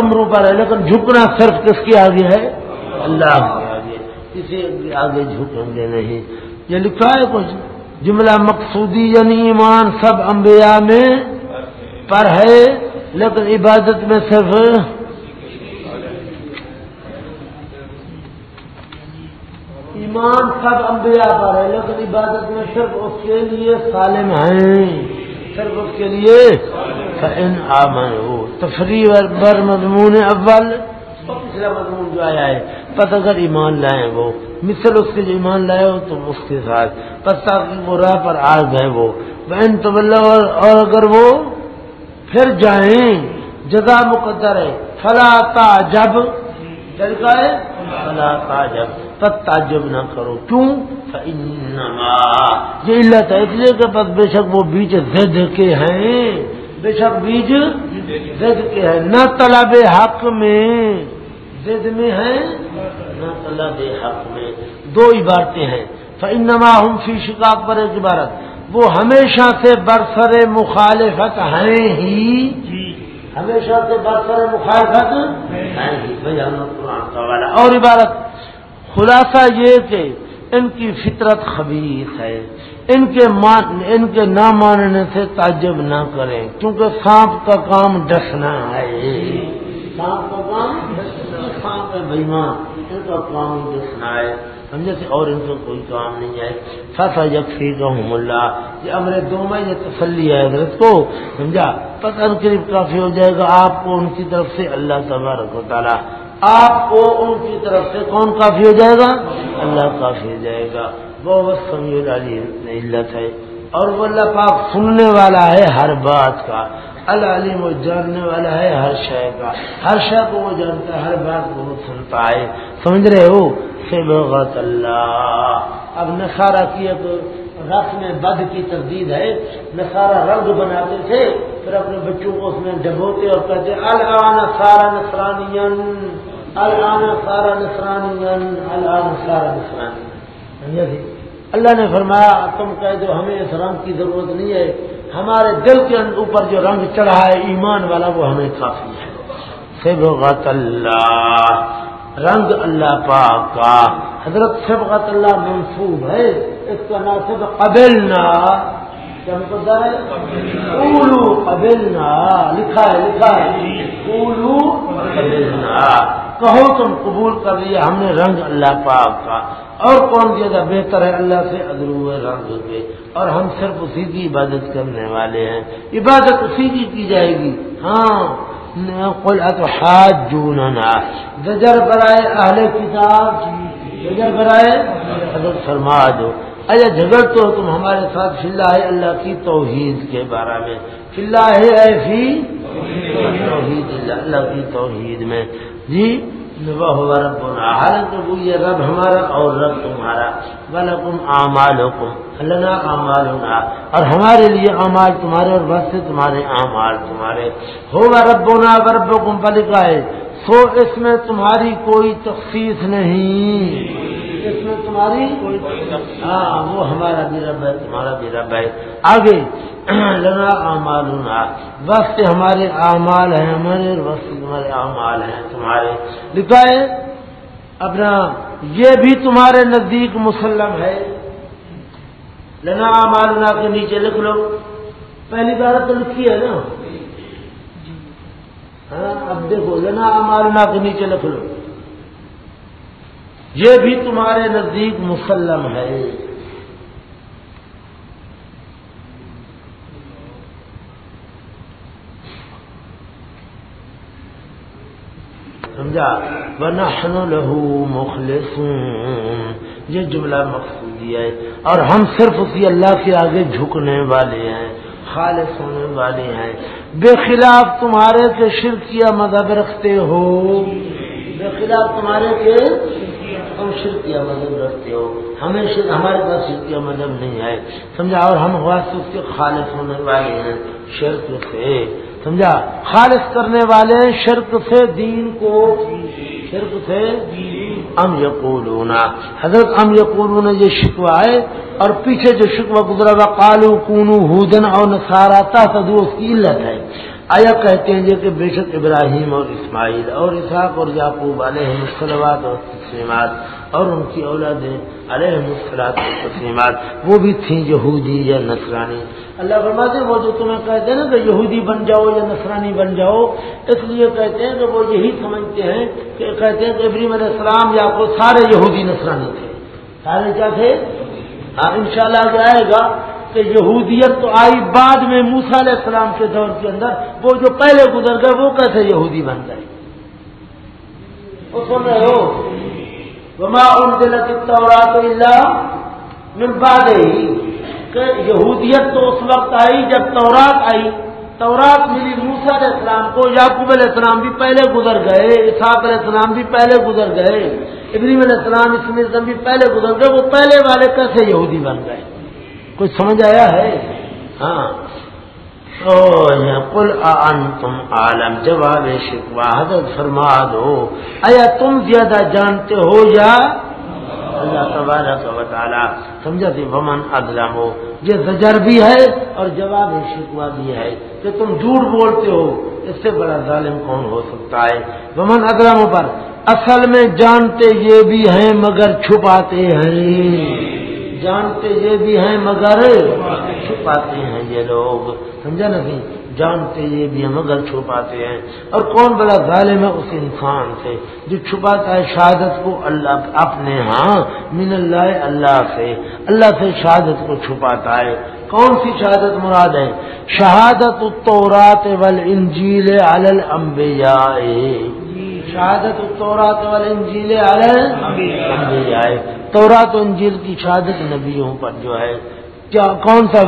کمروں پر ہے، لیکن جھکنا صرف کس کے آگے ہے؟ اللہ کے آگے۔ کسی کے آگے جھکیں گے نہیں۔ یہ لکھا ہے کچھ۔ جملہ مقصودی یعنی ایمان سب انبیاء میں پر ہے، لیکن عبادت میں صرف ایمان سب انبیاء پر ہے، لیکن عبادت میں صرف اس کے لیے سالم ہیں۔ صرف اس کے لیے ان آمن ہو تفریح بر مضمون اول۔ پچھلا مضمون جو آیا ہے پتہ اگر ایمان لائے وہ، مثل اس کے جو ایمان لائے ہو تو اس کے ساتھ۔ پتہ وہ راہ پر آ گئے وہ۔ بہن تو اور اگر وہ پھر جائیں جگہ مقدر ہے۔ فلا جب طریقہ ہے؟ فلا جب تب تعجب نہ کرو۔ کیوں؟ یہ علت ہے اس لیے کہ بس بے شک وہ بیج زد کے ہیں۔ بے شک بیج زد کے ہیں۔ نہ طلب حق میں۔ زد میں ہے نہ طلب حق میں۔ دو عبارتیں ہیں۔ فنما ہم فی شکاف پر ایک عبارت۔ وہ ہمیشہ سے برسر مخالفت ہیں ہی۔ ہمیشہ سے برسر مخالفت ہیں ہی۔ اور عبارت۔ خلاصہ یہ کہ ان کی فطرت خبیص ہے۔ ان کے مان ان کے نہ ماننے سے تعجب نہ کریں، کیونکہ سانپ کا کام ڈسنا ہے۔ سانپ کا کام سانپ ہے بھائیمان ان کا کام ڈسنا ہے۔ سمجھے سے اور ان کو کوئی کام نہیں ہے۔ سسا یقفی رحم اللہ یہ امر دو میں یہ تسلی ہے حضرت کو۔ سمجھا؟ پتہ قریب کافی ہو جائے گا آپ کو ان کی طرف سے۔ اللہ تبارک و تعالیٰ آپ کو ان کی طرف سے کون کافی ہو جائے گا؟ اللہ کافی ہو جائے گا۔ وہ بس سمی علت ہے۔ اور وہ اللہ پاک سننے والا ہے ہر بات کا۔ اللہ علیم وہ جاننے والا ہے ہر شے کا۔ ہر شے کو وہ جانتا ہے، ہر بات کو وہ سنتا ہے۔ سمجھ رہے ہو؟ بغت اللہ۔ اب نسارا کی ایک رسم بد کی تردید ہے۔ نسارا رنگ بناتے تھے، پھر اپنے بچوں کو اس میں ڈبوتے اور کہتے الان سارا نسرانی الان سارا نسرانی الان سارا نسرانی ہاں جی. اللہ نے فرمایا، تم کہہ دو، ہمیں اس رنگ کی ضرورت نہیں ہے۔ ہمارے دل کے اوپر جو رنگ چڑھا ہے، ایمان والا وہ ہمیں کافی ہے۔ سبغت اللہ، رنگ اللہ پاک کا۔ حضرت سبغت اللہ منصوب ہے۔ اس کا نام سے قبلنا۔ اولو قبل نا لکھا ہے؟ لکھا ہے اولو قبل نا کہو تم قبول کر لیا، ہم نے رنگ اللہ پاک کا۔ اور کون زیادہ بہتر ہے اللہ سے ادرو رنگ کے اور ہم صرف اسی کی عبادت کرنے والے ہیں۔ عبادت اسی کی کی جائے گی؟ ہاں۔ قل اتحاجوننا۔ زجر برائے اہل کتاب۔ زجر برائے حضرت فرما دو۔ اچھا جھگڑ تو تم ہمارے ساتھ فلّہ ہے اللہ کی توحید کے بارے میں۔ فلّہ ہے فی توحید، اللہ کی توحید میں۔ جی؟ وہ رب حالت وہ یہ رب ہمارا اور رب تمہارا۔ بلکم اعمال اللہ اعمال اور ہمارے لیے اعمال تمہارے اور بس سے تمہارے اعمال تمہارے۔ ہوگا ربنا رب کم پلکا ہے، سو اس میں تمہاری کوئی تخصیص نہیں۔ اس میں تمہاری ہاں وہ ہمارا بھی رب ہے تمہارا بھی رب ہے۔ آگے لنا اعمال وقت ہمارے اعمال ہیں ہمارے وقت تمہارے اعمال ہیں تمہارے۔ لکھا ہے اپنا یہ بھی تمہارے نزدیک مسلم ہے۔ لنا اعمالنا کے نیچے لکھ لو۔ پہلی بار تو لکھی ہے نا۔ ہاں اب دیکھو لنا امالنا کے نیچے لکھ لو۔ یہ بھی تمہارے نزدیک مسلم ہے۔ سمجھا؟ ونحن له مخلصون۔ یہ جملہ مقصودی ہے۔ اور ہم صرف اسی اللہ کے آگے جھکنے والے ہیں، خالص ہونے والے ہیں۔ بے خلاف تمہارے کے شرکیہ مذہب رکھتے ہو۔ بے خلاف تمہارے کے تم شرکیہ مذہب رکھتے ہو، ہمیں ہمارے پاس شرکیہ مذہب نہیں ہے۔ سمجھا؟ اور ہم واسطے اس کے خالص ہونے والے ہیں، شرک سے۔ سمجھا؟ خالص کرنے والے شرک سے دین کو۔ شرک سے ام یقولون۔ حضرت ام یقولون یہ شکوا ہے، اور پیچھے جو شکوا گزرا ہوا کالو کونو ہودن اور نسارا تا اس کی علت ہے۔ آیا کہتے ہیں کہ بے شک ابراہیم اور اسماعیل اور اسحاق اور یعقوب علیہ مسلمات اور تسلیمات اور ان کی اولادیں علیہ مسلات اور تسلیمات، وہ بھی تھیں یہودی یا نسرانی اللہ فرماتے وہ جو تمہیں کہتے ہیں نا کہ یہودی بن جاؤ یا نسرانی بن جاؤ، اس لیے کہتے ہیں کہ وہ یہی سمجھتے ہیں کہ کہتے ہیں کہ ابراہیم علیہ السلام یا کو سارے یہودی نسرانی تھے۔ سارے کیا تھے؟ ہاں ان شاء اللہ آئے گا۔ کہ یہودیت تو آئی بعد میں موسا علیہ السلام کے دور کے اندر، وہ جو پہلے گزر گئے، وہ کیسے یہودی بن گئے؟ وہ سن رہے ہو؟ وما ان دلت تورات اللہ من بعد ہی کہ یہودیت تو اس وقت آئی جب تورات آئی۔ تورات ملی موسا علیہ السلام کو، یعقوب علیہ السلام بھی پہلے گزر گئے، اسحاق علیہ السلام بھی پہلے گزر گئے، ابراہیم علیہ السلام اسم بھی پہلے گزر گئے، وہ پہلے والے کیسے یہودی بن گئے؟ کچھ سمجھ آیا ہے؟ ہاں۔ کل تم عالم، جواب شکوا حضرت فرما دو۔ ایا تم زیادہ جانتے ہو یا؟ اللہ تبارک و تعالی سمجھا تھی ومن ادلم ہو یہ زجر بھی ہے اور جواب شکوا بھی ہے کہ تم جھوٹ بولتے ہو، اس سے بڑا ظالم کون ہو سکتا ہے؟ ومن ادلم پر، اصل میں جانتے یہ بھی ہیں مگر چھپاتے ہیں۔ جانتے یہ بھی ہیں مگر چھپاتے ہیں یہ لوگ۔ سمجھا نہیں جانتے یہ بھی ہیں مگر چھپاتے ہیں۔ اور کون بڑا ظالم ہے؟ اس انسان سے۔ جو چھپاتا ہے شہادت کو اللہ اپنے ہاں من اللہ اللہ سے۔ اللہ سے شہادت کو چھپاتا ہے۔ کون سی شہادت مراد ہے؟ شہادت التورات والانجیل علی الانبیاء۔ شہادت التورات والانجیل علی الانبیاء۔ تورات و انجیل کی شہادت نبیوں پر جو ہے، کیا کون سا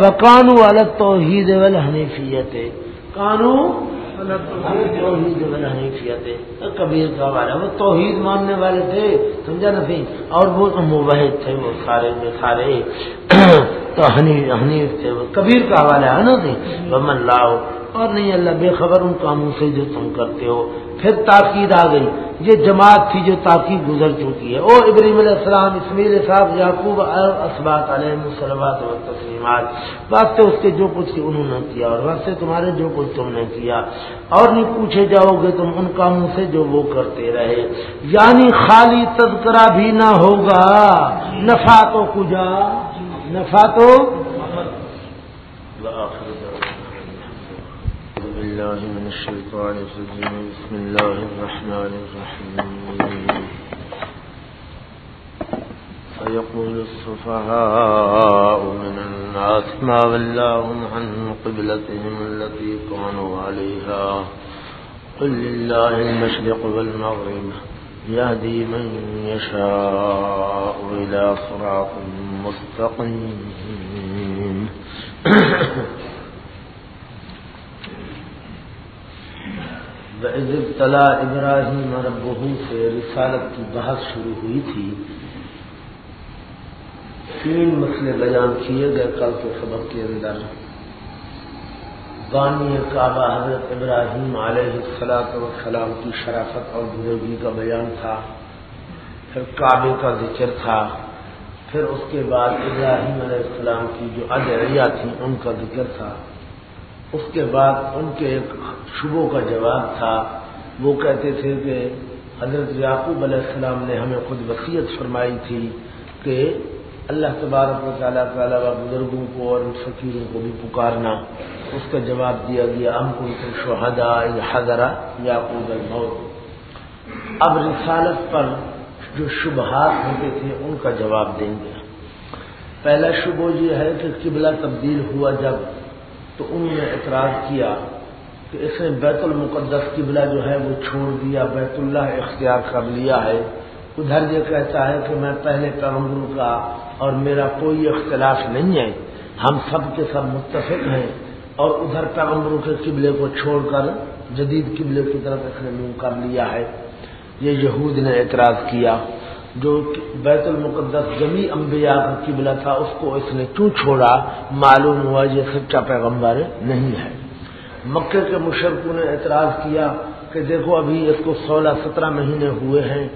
وہ الگ توحید حنیفیت ہے کانو توحید حنیفیت کبیر کا والا، وہ توحید ماننے والے تھے، سمجھا نہیں اور وہ تو مبحد تھے وہ سارے سارے۔ تو حنیف تھے وہ کبیر کا حوالہ ہے نا جی؟ وہ من لاؤ، اور نہیں اللہ، بے خبر ان کاموں سے جو تم کرتے ہو۔ پھر تاکید آ گئی۔ یہ جماعت تھی جو تاکید گزر چکی ہے۔ اور ابراہیم علیہ السلام اسمیل صاحب، یعقوب اسبات علیہ مسلمات و تسلیمات واسطے اس کے جو کچھ انہوں نے کیا، اور واسطے تمہارے جو کچھ تم نے کیا۔ اور نہیں پوچھے جاؤ گے تم ان کاموں سے جو وہ کرتے رہے۔ یعنی خالی تذکرہ بھی نہ ہوگا نفا تو کجا۔ نفا تو بالله من الشيطان الرجيم. بسم الله الرحمن الرحيم. فيقول الصفهاء من الناس ما ولاهم عن قبلتهم التي كانوا عليها. قل لله المشرق والمغرب، يهدي من يشاء إلى صراط مستقيم ابتلا ابراہیم ربہ سے رسالت کی بحث شروع ہوئی تھی۔ تین مسئلے بیان کیے گئے کل کے سبق کے اندر۔ بانی کعبہ حضرت ابراہیم علیہ السلاط وسلام کی شرافت اور بزرگی کا بیان تھا۔ پھر کعبے کا ذکر تھا۔ پھر اس کے بعد ابراہیم علیہ السلام کی جو ادعیا تھیں ان کا ذکر تھا۔ اس کے بعد ان کے ایک شبوں کا جواب تھا۔ وہ کہتے تھے کہ حضرت یعقوب علیہ السلام نے ہمیں خود وصیت فرمائی تھی کہ اللہ تبارک و تعالیٰ کے علاوہ بزرگوں کو اور فقیروں کو بھی پکارنا۔ اس کا جواب دیا گیا ہم کو شہدا حضرا یعقوب الموت۔ اب رسالت پر جو شبہات ہوتے تھے ان کا جواب دیں گے۔ پہلا شبہ یہ ہے کہ قبلہ تبدیل ہوا جب تو انہوں نے اعتراض کیا کہ اس نے بیت المقدس قبلہ جو ہے وہ چھوڑ دیا، بیت اللہ اختیار کر لیا ہے۔ ادھر یہ کہتا ہے کہ میں پہلے پیغمبروں کا اور میرا کوئی اختلاف نہیں ہے۔ ہم سب کے سب متفق ہیں۔ اور ادھر پیغمبروں کے قبلے کو چھوڑ کر جدید قبلے کی طرف اس نے منہ کر لیا ہے۔ یہ یہود نے اعتراض کیا جو بیت المقدس جمی انبیاء کا قبلہ تھا، اس کو اس نے کیوں چھوڑا؟ معلوم ہوا یہ سچا پیغمبر نہیں ہے۔ مکے کے مشرقوں نے اعتراض کیا کہ دیکھو ابھی اس کو سولہ سترہ مہینے ہوئے ہیں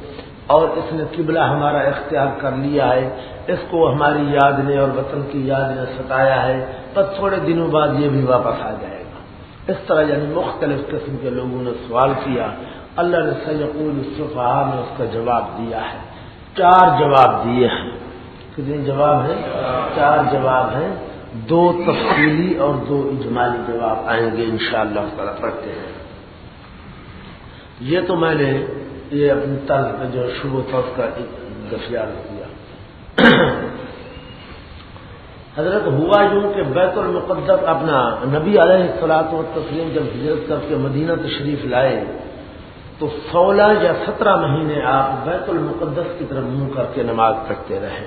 اور اس نے قبلہ ہمارا اختیار کر لیا ہے۔ اس کو ہماری یاد نے اور وطن کی یاد نے ستایا ہے۔ پر تھوڑے دنوں بعد یہ بھی واپس آ جائے گا۔ اس طرح یعنی مختلف قسم کے لوگوں نے سوال کیا۔ اللہ نے سیقول صفحہ نے اس کا جواب دیا ہے۔ چار جواب دیے ہیں۔ کتنے جواب ہیں؟ چار جواب ہیں۔ دو تفصیلی اور دو اجمالی جواب آئیں گے انشاءاللہ شاء اللہ پڑھتے ہیں۔ یہ تو میں نے یہ اپنی طرز پہ جو شروع تھا اس کا دفیار کیا۔ حضرت ہوا یوں کہ بیت المقدس اپنا نبی علیہ السلاط و تسلیم جب ہجرت کر کے مدینہ تشریف لائے تو سولہ یا سترہ مہینے آپ بیت المقدس کی طرف منہ کر کے نماز پڑھتے رہے۔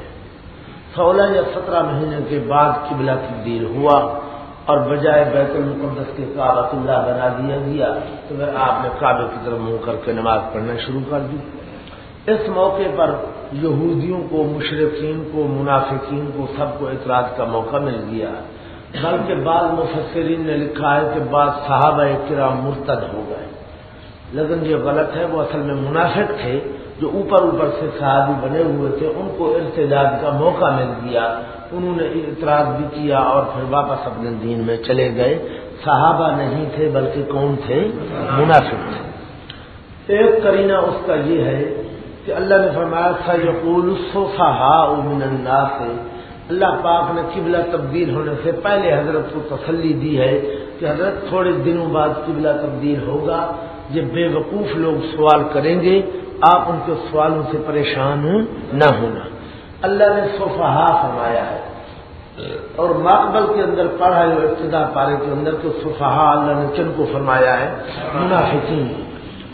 سولہ یا سترہ مہینے کے بعد قبلہ تبدیل ہوا اور بجائے بیت المقدس کے کعبۃ اللہ بنا دیا گیا تو پھر آپ نے کعبے کی طرف منہ کر کے نماز پڑھنا شروع کر دی۔ اس موقع پر یہودیوں کو، مشرقین کو، منافقین کو سب کو اطراج کا موقع مل گیا۔ بلکہ بعض مفسرین نے لکھا ہے کہ بعض صحابہ کرام مرتد ہو گئے۔ لیکن یہ غلط ہے، وہ اصل میں منافق تھے جو اوپر اوپر سے صحابی بنے ہوئے تھے، ان کو ارتجاج کا موقع مل گیا، انہوں نے اعتراض بھی کیا اور پھر واپس اپنے دین میں چلے گئے۔ صحابہ نہیں تھے بلکہ کون تھے؟ منافق تھے۔ ایک کرینہ اس کا یہ ہے کہ اللہ نے فرمایا تھا یقول من اللہ سے اللہ پاک نے قبلہ تبدیل ہونے سے پہلے حضرت کو تسلی دی ہے کہ حضرت تھوڑے دنوں بعد قبلہ تبدیل ہوگا۔ یہ بے وقوف لوگ سوال کریں گے، آپ ان کے سوالوں سے پریشان نہ ہونا۔ اللہ نے صفحا فرمایا ہے۔ اور مقبل کے اندر پڑھا ہے ابتدا پارے کے اندر تو صفحا اللہ نے چن کو فرمایا ہے۔ منافقین۔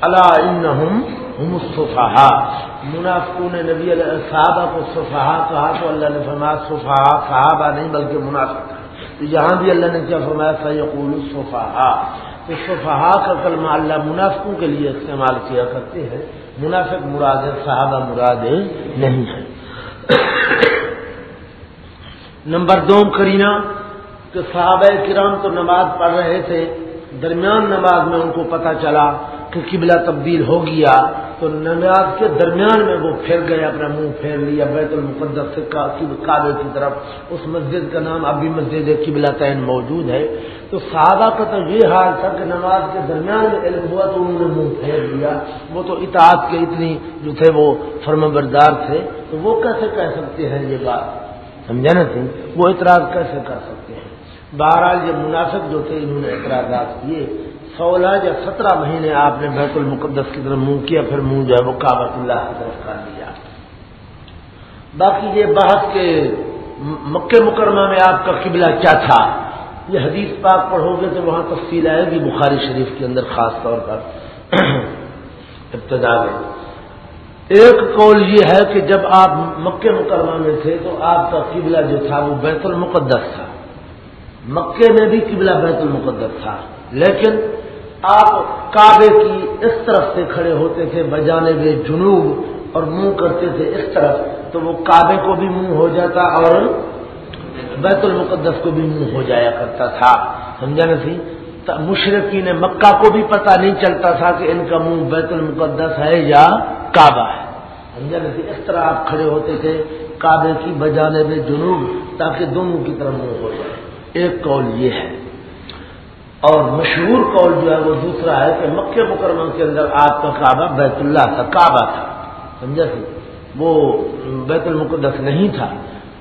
اللہ ان صفحا منافقوں نے نبی علیہ صحابہ کو صفحا کہا تو اللہ نے فرمایا صفحا صحابہ نہیں بلکہ منافق۔ تو یہاں بھی اللہ نے کیا فرمایا سیقول صفحا تو صفحا کا کلمہ اللہ منافقوں کے لیے استعمال کیا کرتے ہیں۔ منافق مراد صحابہ مراد نہیں ہے نمبر دو کرینہ کہ صحابہ کرام تو نماز پڑھ رہے تھے۔ درمیان نماز میں ان کو پتہ چلا کہ قبلہ تبدیل ہو گیا تو نماز کے درمیان میں وہ پھر گئے اپنا منہ پھیر لیا، بیت المقدس سے کعبے کی طرف۔ اس مسجد کا نام ابھی مسجد قبلہ تعین موجود ہے۔ تو صحابہ کا تو یہ حال تھا کہ نماز کے درمیان میں علم ہوا تو انہوں نے منہ پھیر لیا۔ وہ تو اطاعت کے اتنی جو تھے وہ فرم بردار تھے۔ تو وہ کیسے کہہ سکتے ہیں یہ بات؟ سمجھا نا تھی؟ وہ اعتراض کیسے کر سکتے ہیں؟ بہرحال یہ مناسب جو تھے انہوں نے اعتراضات کیے۔ سولہ یا سترہ مہینے آپ نے بیت المقدس کی طرف منہ کیا، پھر منہ جو ہے وہ کابت اللہ کی طرف کر لیا۔ باقی یہ بحث کے مکہ مکرمہ میں آپ کا قبلہ کیا تھا، یہ حدیث پاک پڑھو گے تو وہاں تفصیل آئے گی، بخاری شریف کے اندر خاص طور پر۔ ابتدا میں۔ ایک قول یہ ہے کہ جب آپ مکے مکرمہ میں تھے تو آپ کا قبلہ جو تھا وہ بیت المقدس تھا۔ مکے میں بھی قبلہ بیت المقدس تھا، لیکن آپ کعبے کی اس طرف سے کھڑے ہوتے تھے بجانے میں جنوب اور منہ کرتے تھے اس طرف، تو وہ کعبے کو بھی منہ ہو جاتا اور بیت المقدس کو بھی منہ ہو جایا کرتا تھا۔ سمجھا سی؟ مشرقین مکہ کو بھی پتہ نہیں چلتا تھا کہ ان کا منہ بیت المقدس ہے یا کعبہ ہے۔ سمجھا سی؟ اس طرح آپ کھڑے ہوتے تھے کعبے کی بجانے میں جنوب تاکہ دونوں کی طرف منہ ہو جائے۔ ایک قول یہ ہے۔ اور مشہور قول جو ہے وہ دوسرا ہے کہ مکہ مکرمہ کے اندر آپ کا کعبہ بیت اللہ تھا کعبہ تھا۔ سمجھا سی وہ بیت المقدس نہیں تھا۔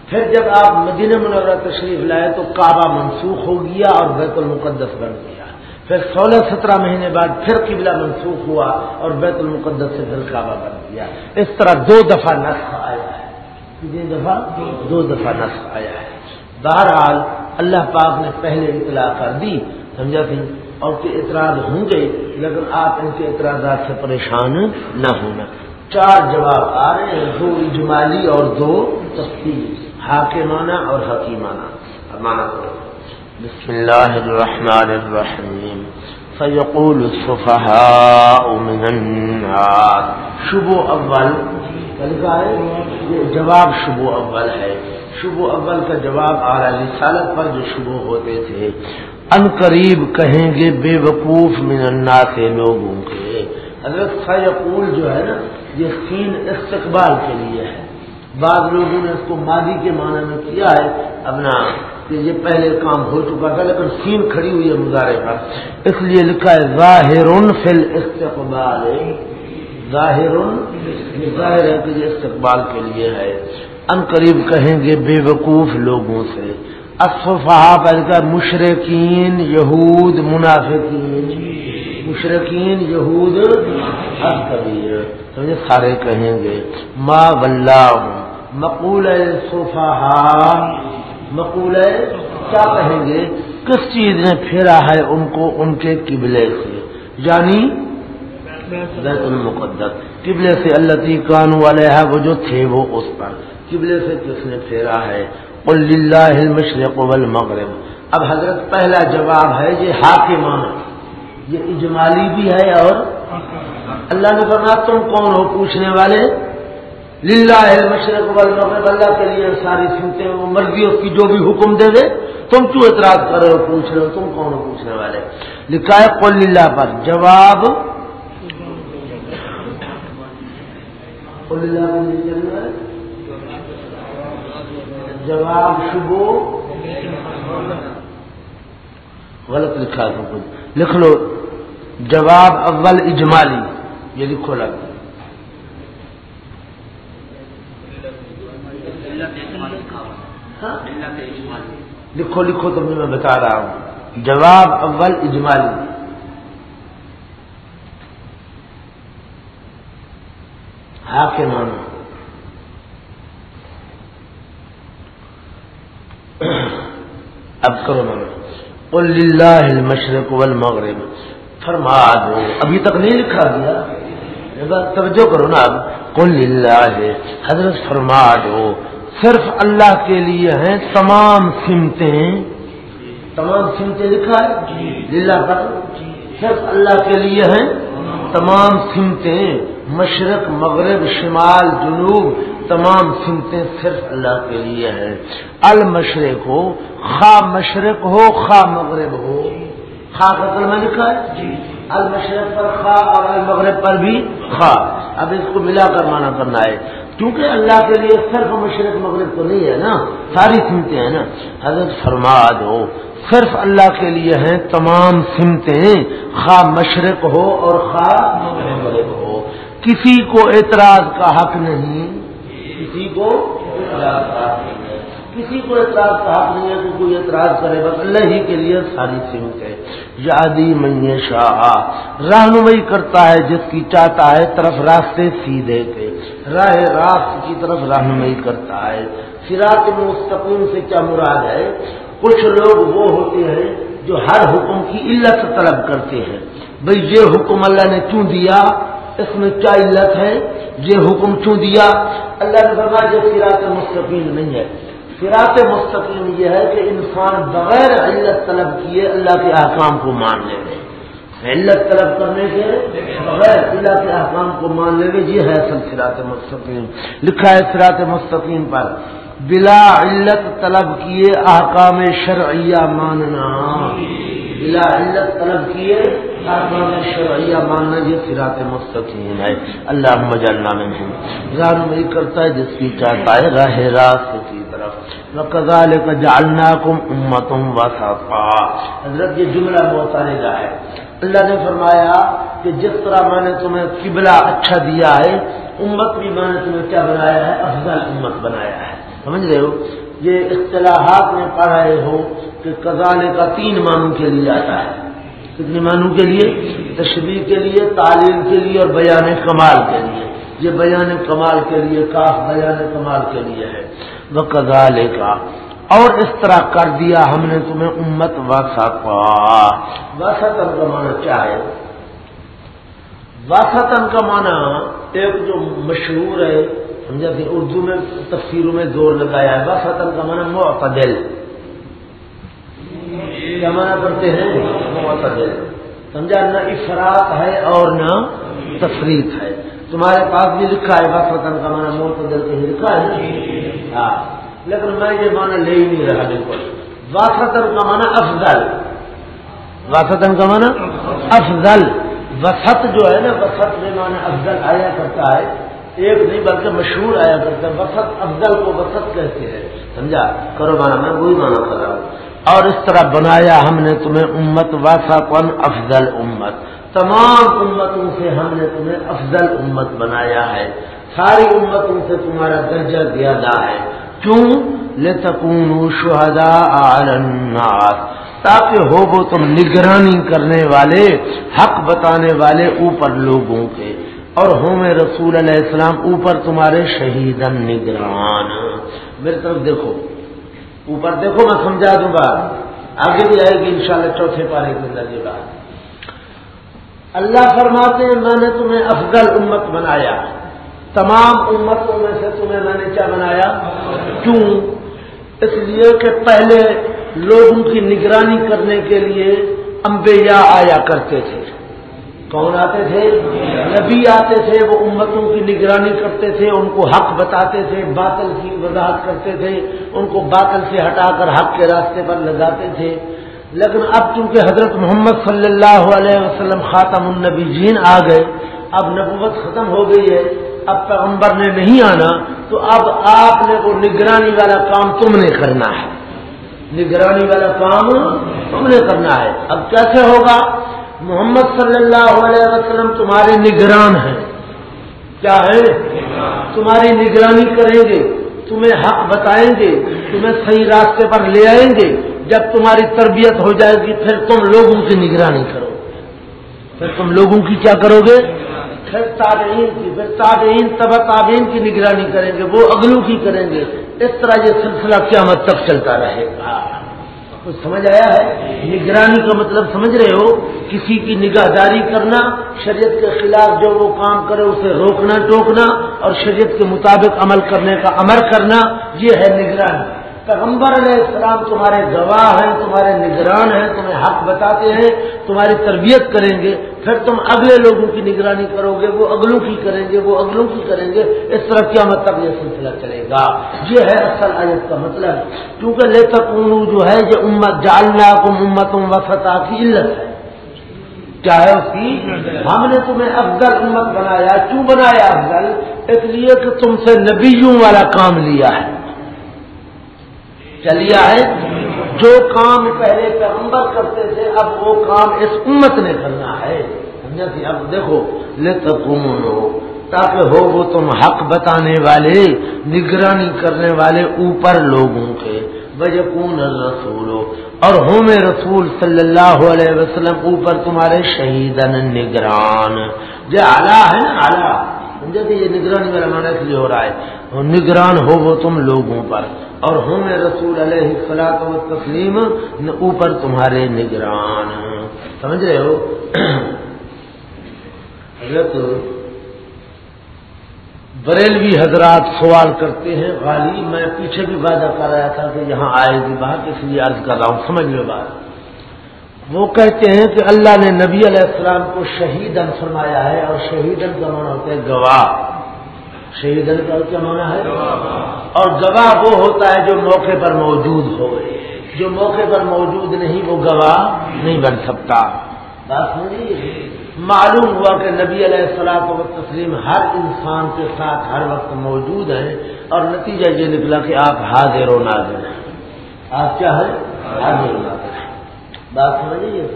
پھر جب آپ مدینہ منورہ تشریف لائے تو کعبہ منسوخ ہو گیا اور بیت المقدس بن گیا۔ پھر سولہ سترہ مہینے بعد پھر قبلہ منسوخ ہوا اور بیت المقدس سے پھر کعبہ بن گیا۔ اس طرح دو دفعہ نسخ آیا ہے۔ کتنی دفعہ؟ دو دفعہ نسخ آیا ہے۔ بہرحال اللہ پاک نے پہلے اطلاع کر دی۔ سمجھا تھی اور کہ اعتراض ہوں گے لیکن آپ ان کے اعتراضات سے پریشان نہ ہونا۔ چار جواب آ رہے ہیں دو اجمالی اور دو تفصیل حاکمانہ اور حکیمانہ۔ مانا بسم اللہ الرحمن الرحیم۔ فیقول الصفحاء من الناس شبو اول۔ ہے یہ جواب شبو اول ہے۔ شبو اول کا جواب آ رہا ہے رسالت پر جو شبو ہوتے تھے۔ ان قریب کہیں گے بے وقوف من الناس لوگوں کے۔ حضرت فیقول جو ہے نا، یہ سین استقبال کے لیے ہے۔ بعض لوگوں نے اس کو مادی کے معنی میں کیا ہے۔ اپنا کہ یہ پہلے کام ہو چکا تھا، لیکن سین کھڑی ہوئی ہے مظاہرے پر۔ اس لیے لکھا ہے ظاہر فل استقبال ظاہر ظاہر ہے کہ یہ استقبال کے لیے ہے۔ ان قریب کہیں گے بے وقوف لوگوں سے۔ کا مشرقین یہود منافقین۔ مشرقین یہود سمجھے؟ سارے کہیں گے۔ ما بلّہ مقول صفا مقول کیا کہیں گے؟ کس چیز نے پھیرا ہے ان کو؟ ان کے قبلے سے۔ یعنی بیت المقدس۔ قبلے سے اللہ کان والے ہے وہ جو تھے وہ اس پر۔ قبلے سے کس نے پھیرا ہے؟ للہ المشرق والمغرب۔ اب حضرت پہلا جواب ہے یہ حاکمانہ یہ اجمالی بھی ہے اور اللہ نے فرمایا تم کون ہو پوچھنے والے؟ للہ المشرق والمغرب، اللہ کے لیے ساری سنتے ہیں وہ مرضی اس کی جو بھی حکم دے دے۔ تم کیوں اعتراض کر رہے ہو پوچھ رہے ہو؟ تم کون ہو پوچھنے والے؟ لکھا ہے قل للہ پر۔ جواب قل للہ جواب شبو غلط لکھا تھا کچھ لکھ لو۔ جواب اول اجمالی۔ یہ لکھو لگ۔ لکھو لکھو تم میں بتا رہا ہوں۔ جواب اول اجمالی۔ ہاں کے مانو اب کرو اللہ المشرق والمغرب۔ فرما دو۔ ابھی تک نہیں لکھا گیا۔ توجہ کرو نا اب۔ کل اللہ حضرت فرما دو۔ صرف اللہ کے لیے ہیں تمام سمتیں۔ تمام سمتیں لکھا ہے۔ للہ پر صرف اللہ کے لیے ہیں تمام سمتیں۔ مشرق مغرب شمال جنوب۔ تمام سمتیں صرف اللہ کے لیے ہیں۔ المشرق ہو خواہ مشرق ہو خواہ مغرب ہو۔ خواہ کا کلمہ لکھا ہے؟ جی۔ المشرق پر خواہ اور المغرب پر بھی خواہ اب اس کو ملا کر مانا کرنا ہے۔ کیونکہ اللہ کے لیے صرف مشرق، مغرب تو نہیں ہے نا، ساری سمتیں ہیں نا۔ حضرت فرما دو، صرف اللہ کے لیے ہیں تمام سمتیں خواہ مشرق ہو اور خواہ مغرب ہو۔ کسی کو اعتراض کا حق نہیں۔ کسی کو نہیں کسی کو اعتراض کا حق نہیں ہے کہ کوئی اعتراض کرے، بس اللہ ہی کے لیے ساری سمت ہے۔ یادی میں شاہ رہنمائی کرتا ہے جس کی چاہتا ہے، طرف راستے سیدھے کے راہ راست کی طرف رہنمائی کرتا ہے۔ سراط مستقیم سے کیا مراد ہے؟ کچھ لوگ وہ ہوتے ہیں جو ہر حکم کی علت طلب کرتے ہیں۔ بھئی یہ حکم اللہ نے کیوں دیا؟ اس میں کیا علت ہے؟ یہ حکم کیوں دیا؟ اللہ نے فرمایا یہ سراط مستقیم نہیں ہے۔ سراط مستقیم یہ ہے کہ انسان بغیر علت طلب کیے اللہ کے احکام کو مان لے۔ گے علت طلب کرنے کے بغیر اللہ کے احکام کو مان لے۔ گے یہ ہے اصل سراط مستقیم۔ لکھا ہے سراط مستقیم پر۔ بلا علت طلب کیے احکام شرعیہ ماننا۔ بلا علت طلب کیے شرعیہ ماننا یہ سراط مستقیم ہے۔ اللہ مجاللہ میں ہوں رہنمائی کرتا ہے جس کی چاہتا ہے راہ راست کی طرف۔ کزال کا جالنا کم امتوں وسافا حضرت یہ جملہ بہت سارے کا ہے۔ اللہ نے فرمایا کہ جس طرح میں نے تمہیں قبلہ اچھا دیا ہے، امت بھی میں نے تمہیں کیا بنایا ہے؟ افضل امت بنایا ہے۔ سمجھ رہے ہو؟ یہ اصطلاحات میں پڑھ رہے ہو کہ کزالے کا تین معنوں کے لیے آتا ہے۔ کتنے معنوں کے لیے؟ تشریح کے لیے تعلیم کے لیے اور بیان کمال کے لیے۔ یہ بیان کمال کے لیے، کاف بیان کمال کے لیے ہے۔ وہ کزالے کا اور اس طرح کر دیا ہم نے تمہیں امت واسطا واسطن کا معنی کیا ہے؟ واسطن کا معنی ایک جو مشہور ہے، سمجھا کہ اردو میں تفسیروں میں زور لگایا ہے۔ واسطن کا معنی معتدل۔ کیا مانا کرتے ہیں۔ سمجھا نہ افراد ہے اور نہ تفریح ہے۔ تمہارے پاس بھی لکھا ہے، بس وطن کا مانا موت کے ہی لکھا ہے۔ ہاں۔ لیکن میں یہ مانا لے ہی نہیں رہا بالکل۔ واسطن کا مانا افضل۔ واسطن کا مانا افضل۔ وسط جو ہے نا، وسط میں مانا افضل آیا کرتا ہے۔ ایک نہیں، بلکہ مشہور آیا کرتا ہے۔ وسط افضل کو وسط کہتے ہیں۔ سمجھا؟ کرو مانا میں وہی مانا کر رہا ہوں۔ اور اس طرح بنایا ہم نے تمہیں امت واسا کون افضل امت۔ تمام امتوں سے ہم نے تمہیں افضل امت بنایا ہے۔ ساری امتوں سے تمہارا درجہ زیادہ ہے۔ کیوں؟ لے سکون شہدا تاکہ ہو وہ تم نگرانی کرنے والے، حق بتانے والے اوپر لوگوں کے۔ اور ہوں میں رسول علیہ السلام اوپر تمہارے شہید نگران۔ میری طرف دیکھو۔ اوپر دیکھو میں سمجھا دوں گا آگے بھی آئے گی انشاءاللہ چوتھے پارے کے اندر یہ بات۔ اللہ فرماتے ہیں، میں نے تمہیں افضل امت بنایا۔ تمام امتوں میں سے تمہیں میں نے کیا بنایا؟ کیوں؟ اس لیے کہ پہلے لوگوں کی نگرانی کرنے کے لیے امبیا آیا کرتے تھے۔ کون آتے تھے؟ نبی آتے تھے، وہ امتوں کی نگرانی کرتے تھے، ان کو حق بتاتے تھے، باطل کی وضاحت کرتے تھے، ان کو باطل سے ہٹا کر حق کے راستے پر لگاتے تھے۔ لیکن اب چونکہ حضرت محمد صلی اللہ علیہ وسلم خاتم النبی جین آ گئے، اب نبوت ختم ہو گئی ہے، اب پیغمبر نے نہیں آنا، تو اب آپ نے وہ نگرانی والا کام تم نے کرنا ہے۔ نگرانی والا کام تم نے کرنا ہے۔ اب کیسے ہوگا؟ محمد صلی اللہ علیہ وسلم تمہارے نگران ہیں۔ کیا ہے؟ تمہاری نگرانی کریں گے، تمہیں حق بتائیں گے، تمہیں صحیح راستے پر لے آئیں گے۔ جب تمہاری تربیت ہو جائے گی، پھر تم لوگوں کی نگرانی کرو۔ پھر تم لوگوں کی کیا کرو گے؟ پھر تابعین کی، پھر تابعین تبا تابعین کی نگرانی کریں گے، وہ اگلو کی کریں گے۔ اس طرح یہ سلسلہ قیامت تک چلتا رہے گا۔ کچھ سمجھ آیا ہے؟ نگرانی کا مطلب سمجھ رہے ہو؟ کسی کی نگاہ داری کرنا، شریعت کے خلاف جو وہ کام کرے اسے روکنا، ٹوکنا اور شریعت کے مطابق عمل کرنے کا امر کرنا، یہ ہے نگرانی۔ پیغمبر علیہ السلام تمہارے گواہ ہیں، تمہارے نگران ہیں، تمہیں حق بتاتے ہیں، تمہاری تربیت کریں گے، پھر تم اگلے لوگوں کی نگرانی کرو گے، وہ اگلوں کی کریں گے، وہ اگلوں کی کریں گے، اس طرح کیا مطلب یہ سلسلہ چلے گا۔ یہ ہے اصل آیت کا مطلب۔ کیونکہ لے تک جو ہے، یہ امت جالنا کو امتوں وسطا کی علت ہے۔ کیا ہے اس کی؟ ہم نے تمہیں افضل امت بنایا۔ کیوں بنایا افضل؟ اس لیے کہ تم سے نبیوں والا کام لیا ہے۔ چلیا ہے۔ جو کام پہلے پیغمبر کرتے تھے، اب وہ کام اس امت نے کرنا ہے۔ سمجھا تھی اب دیکھو لے تاکہ ہو وہ تم حق بتانے والے، نگرانی کرنے والے اوپر لوگوں کے۔ بجکون رسول اور ہو میں رسول صلی اللہ علیہ وسلم اوپر تمہارے شہیدن نگران۔ جو آلہ ہے نا؟ آلہ سمجھا تھی یہ نگرانی والا مانا اس لیے ہو رہا ہے۔ نگران ہو وہ تم لوگوں پر اور ہوں رسول علیہ فلاط و تسلیم اوپر تمہارے نگران۔ سمجھ رہے ہو؟ حضرت بریلوی حضرات سوال کرتے ہیں، غالی، میں پیچھے بھی وعدہ کر رہا تھا کہ یہاں آئے گی بات، اس لیے عرض کر رہا ہوں، سمجھ لو بات۔ وہ کہتے ہیں کہ اللہ نے نبی علیہ السلام کو شہیدن فرمایا ہے اور شہیدن کا مانا ہوتا ہے گواہ۔ شہید کا کیا مانا ہے؟ اور گواہ وہ ہوتا ہے جو موقع پر موجود ہو۔ جو موقع پر موجود نہیں وہ گواہ نہیں بن سکتا۔ بات معلوم ہوا کہ نبی علیہ السلام و تسلیم ہر انسان کے ساتھ ہر وقت موجود ہیں اور نتیجہ یہ نکلا کہ آپ حاضر و ناظر ہیں۔ آپ کیا ہے حاضر و ناظر ہیں۔ بات سمجھیے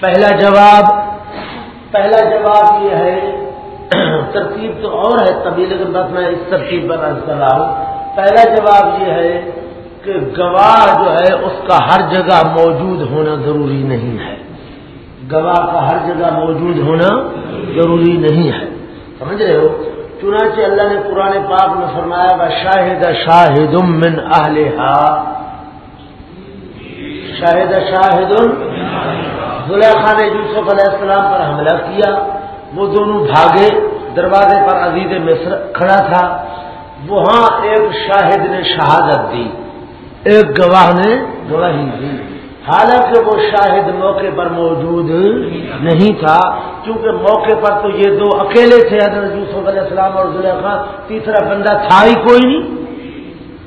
پہلا جواب پہلا جواب یہ ہے ترتیب تو اور ہے طبی لیکن بس میں اس ترتیب پر عرض کر رہا ہوں۔ پہلا جواب یہ ہے کہ گواہ جو ہے، اس کا ہر جگہ موجود ہونا ضروری نہیں ہے۔ گواہ کا ہر جگہ موجود ہونا ضروری نہیں ہے۔ سمجھ رہے ہو؟ چنانچہ اللہ نے پرانے پاک میں فرمایا با شاہد شاہد من اہلہا. شاہد شاہد زلیخا نے یوسف علیہ السلام پر حملہ کیا۔ وہ دونوں بھاگے دروازے پر عزیز مصر کھڑا تھا۔ وہاں ایک شاہد نے شہادت دی۔ ایک گواہ نے گواہی دی۔ حالانکہ وہ شاہد موقع پر موجود نہیں تھا، کیونکہ موقع پر تو یہ دو اکیلے تھے، حضرت یوسف علیہ السلام اور زلیخا، تیسرا بندہ تھا ہی کوئی نہیں۔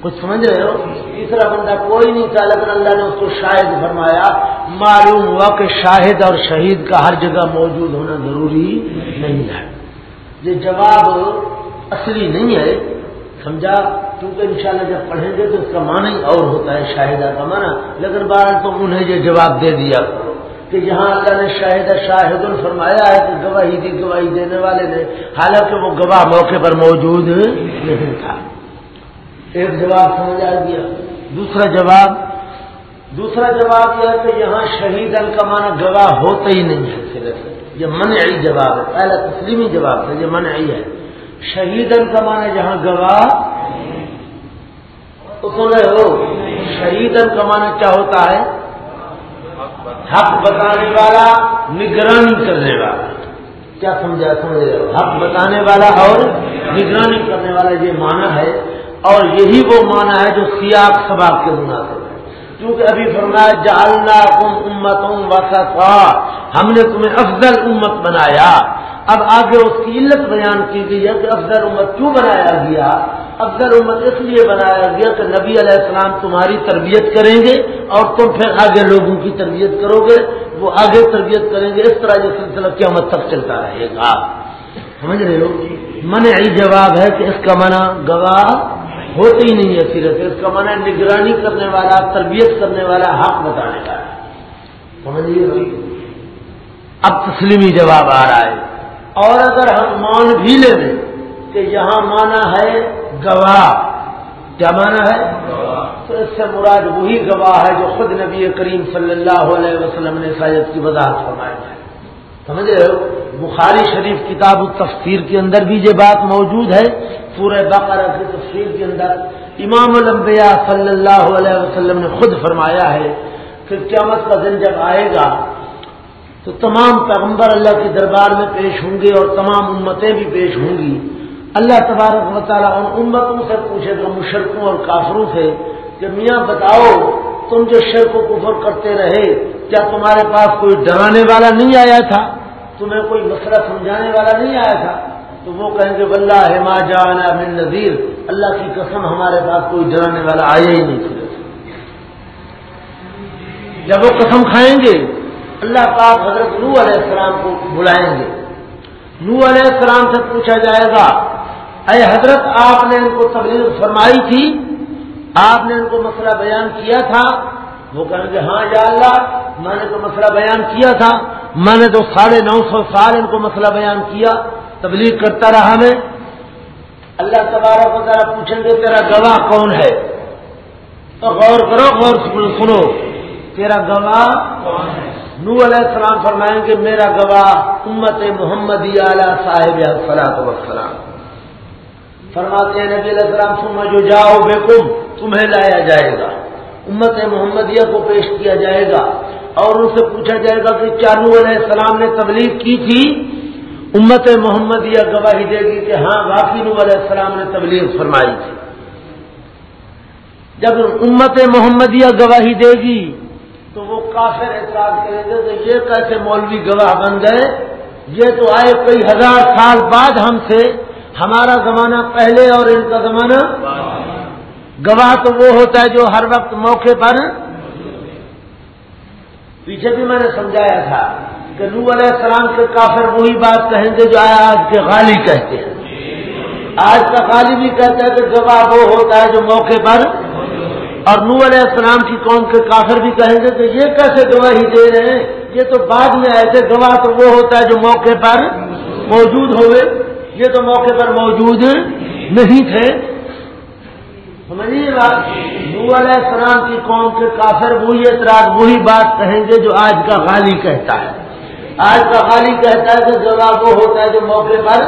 کچھ سمجھ رہے ہو؟ تیسرا بندہ کوئی نہیں تھا، لیکن اللہ نے اس کو شاہد فرمایا۔ معلوم ہوا کہ شاہد اور شہید کا ہر جگہ موجود ہونا ضروری نہیں ہے۔ یہ جواب اصلی نہیں ہے۔ سمجھا؟ کیونکہ انشاءاللہ جب پڑھیں گے تو اس کا معنی اور ہوتا ہے شاہدہ کا معنی۔ لیکن بار تم انہیں یہ جواب دے دیا۔ کرو کہ جہاں اللہ نے شاہد شاہد فرمایا ہے کہ گواہی دی، گواہی دینے والے نے۔ حالانکہ وہ گواہ موقع پر موجود نہیں تھا۔ ایک جواب سمجھ آ گیا۔ دوسرا جواب دوسرا جواب یہ ہے کہ یہاں شہید کا معنی گواہ ہوتا ہی نہیں ہے صرف۔ یہ منعی جواب ہے۔ پہلا تسلیمی جواب تھا یہ منعی ہے۔ شہیدن کا معنی جہاں گواہ تو سن رہے ہو۔ شہیدن کا معنی کیا ہوتا ہے؟ حق بتانے والا، نگرانی کرنے والا۔ کیا سمجھا، سمجھ رہے ہو؟ حق بتانے والا اور نگرانی کرنے والا یہ معنی ہے اور یہی وہ معنی ہے جو سیاق سباب کے مناسب ہے کیونکہ ابھی فرمایا جالنا کم امتوں وسطا۔ ہم نے تمہیں افضل امت بنایا۔ اب آگے اس کی علت بیان کی گئی ہے کہ افضل امت کیوں بنایا گیا؟ افضل امت اس لیے بنایا گیا کہ نبی علیہ السلام تمہاری تربیت کریں گے اور تم پھر آگے لوگوں کی تربیت کرو گے۔ وہ آگے تربیت کریں گے۔ اس طرح یہ سلسلہ قیامت تک چلتا رہے گا۔ سمجھ رہے لوگ من یہی جواب ہے کہ اس کا منع گواہ ہوتے ہی نہیں ہے سیرت اس کا منع نگرانی کرنے والا، تربیت کرنے والا حق بتانے والا سمجھیے اب تسلیمی جواب آ رہا ہے۔ اور اگر ہم مان بھی لیں کہ یہاں مانا ہے گواہ، کیا مانا ہے؟ تو اس سے مراد وہی گواہ ہے جو خود نبی کریم صلی اللہ علیہ وسلم نے سید کی وضاحت فرمائی ہے۔ سمجھ رہے ہو؟ بخاری شریف کتاب التفسیر کے اندر بھی یہ بات موجود ہے۔ سورہ بقرہ کی تفسیر کے اندر امام الانبیاء صلی اللہ علیہ وسلم نے خود فرمایا ہے کہ قیامت کا دن جب آئے گا، تو تمام پیغمبر اللہ کے دربار میں پیش ہوں گے اور تمام امتیں بھی پیش ہوں گی۔ اللہ تبارک و تعالیٰ ان امتوں سے پوچھے گا مشرقوں اور کافروں سے، کہ میاں بتاؤ، تم جو شرک و کفر کرتے رہے کیا تمہارے پاس کوئی ڈرانے والا نہیں آیا تھا، تمہیں کوئی مسئلہ سمجھانے والا نہیں آیا تھا، تو وہ کہیں گے بلّہ ما جانا بن نذیر، اللہ کی قسم ہمارے پاس کوئی ڈرانے والا آیا ہی نہیں تھا۔ جب وہ قسم کھائیں گے، اللہ پاک حضرت نو علیہ السلام کو بلائیں گے۔ نو علیہ السلام سے پوچھا جائے گا، اے حضرت، آپ نے ان کو تبلیغ فرمائی تھی؟ آپ نے ان کو مسئلہ بیان کیا تھا؟ وہ کہیں گے ہاں یا اللہ، میں نے تو مسئلہ بیان کیا تھا، میں نے تو ساڑھے نو سو سال ان کو مسئلہ بیان کیا، تبلیغ کرتا رہا میں۔ اللہ تبارک و تعالیٰ پوچھیں گے، تیرا گواہ کون ہے؟ تو غور کرو، غور سنو، تیرا گواہ کون ہے نو علیہ السلام فرمائیں کہ میرا گواہ امت محمد صاحب فلاط وسلام فرماتے ہیں نبی علیہ السلام تم جو جاؤ بے تمہیں لایا جائے گا۔ امت محمدیہ کو پیش کیا جائے گا اور ان سے پوچھا جائے گا کہ کیا نو علیہ السلام نے تبلیغ کی تھی؟ امت محمدیہ گواہی دے گی کہ ہاں واقعی نو علیہ السلام نے تبلیغ فرمائی تھی۔ جب امت محمدیہ گواہی دے گی تو وہ کافر اعتراض کریں گے کہ یہ کیسے مولوی گواہ بن گئے؟ یہ تو آئے کئی ہزار سال بعد ہم سے، ہمارا زمانہ پہلے اور ان کا زمانہ گواہ تو وہ ہوتا ہے جو ہر وقت موقع پر پیچھے بھی میں نے سمجھایا تھا کہ نو علیہ السلام کے کافر وہی بات کہیں گے جو آج کے غالی کہتے ہیں۔ آج کا غالی بھی کہتا ہے کہ گواہ وہ ہوتا ہے جو موقع پر اور نو علیہ السلام کی قوم کے کافر بھی کہیں گے کہ یہ کیسے گواہی دے رہے ہیں؟ یہ تو بعد میں ایسے گواہ تو وہ ہوتا ہے جو موقع پر موجود ہوئے۔ یہ تو موقع پر موجود نہیں تھے۔ سمجھیے بات؟ نو علیہ السلام کی قوم کے کافر وہی اعتراض وہی بات کہیں گے جو آج کا غالی کہتا ہے۔ آج کا غالی کہتا ہے کہ گواہ وہ ہوتا ہے، جو موقع پر۔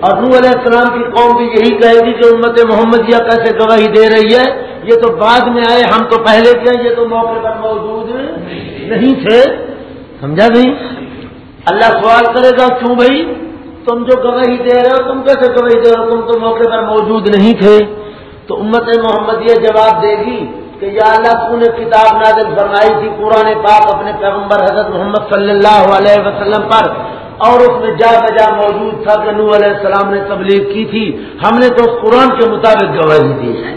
اور نو علیہ السلام کی قوم بھی یہی کہے گی کہ امت محمدیہ کیسے گواہی دے رہی ہے۔ یہ تو بعد میں آئے، ہم تو پہلے کے یہ تو موقع پر موجود نہیں تھے۔ سمجھا نہیں اللہ سوال کرے گا، کیوں بھائی؟ تم جو گواہی دے رہے ہو، تم کیسے گواہی دے رہے ہو؟ تم تو موقع پر موجود نہیں تھے۔ تو امت محمد یہ جواب دے گی کہ یا اللہ تو نے کتاب نازل فرمائی تھی قرآن پاک اپنے پیغمبر حضرت محمد صلی اللہ علیہ وسلم پر، اور اس میں جا بجا موجود تھا کہ نو علیہ السلام نے تبلیغ کی تھی۔ ہم نے تو اس قرآن کے مطابق گواہی دی ہے۔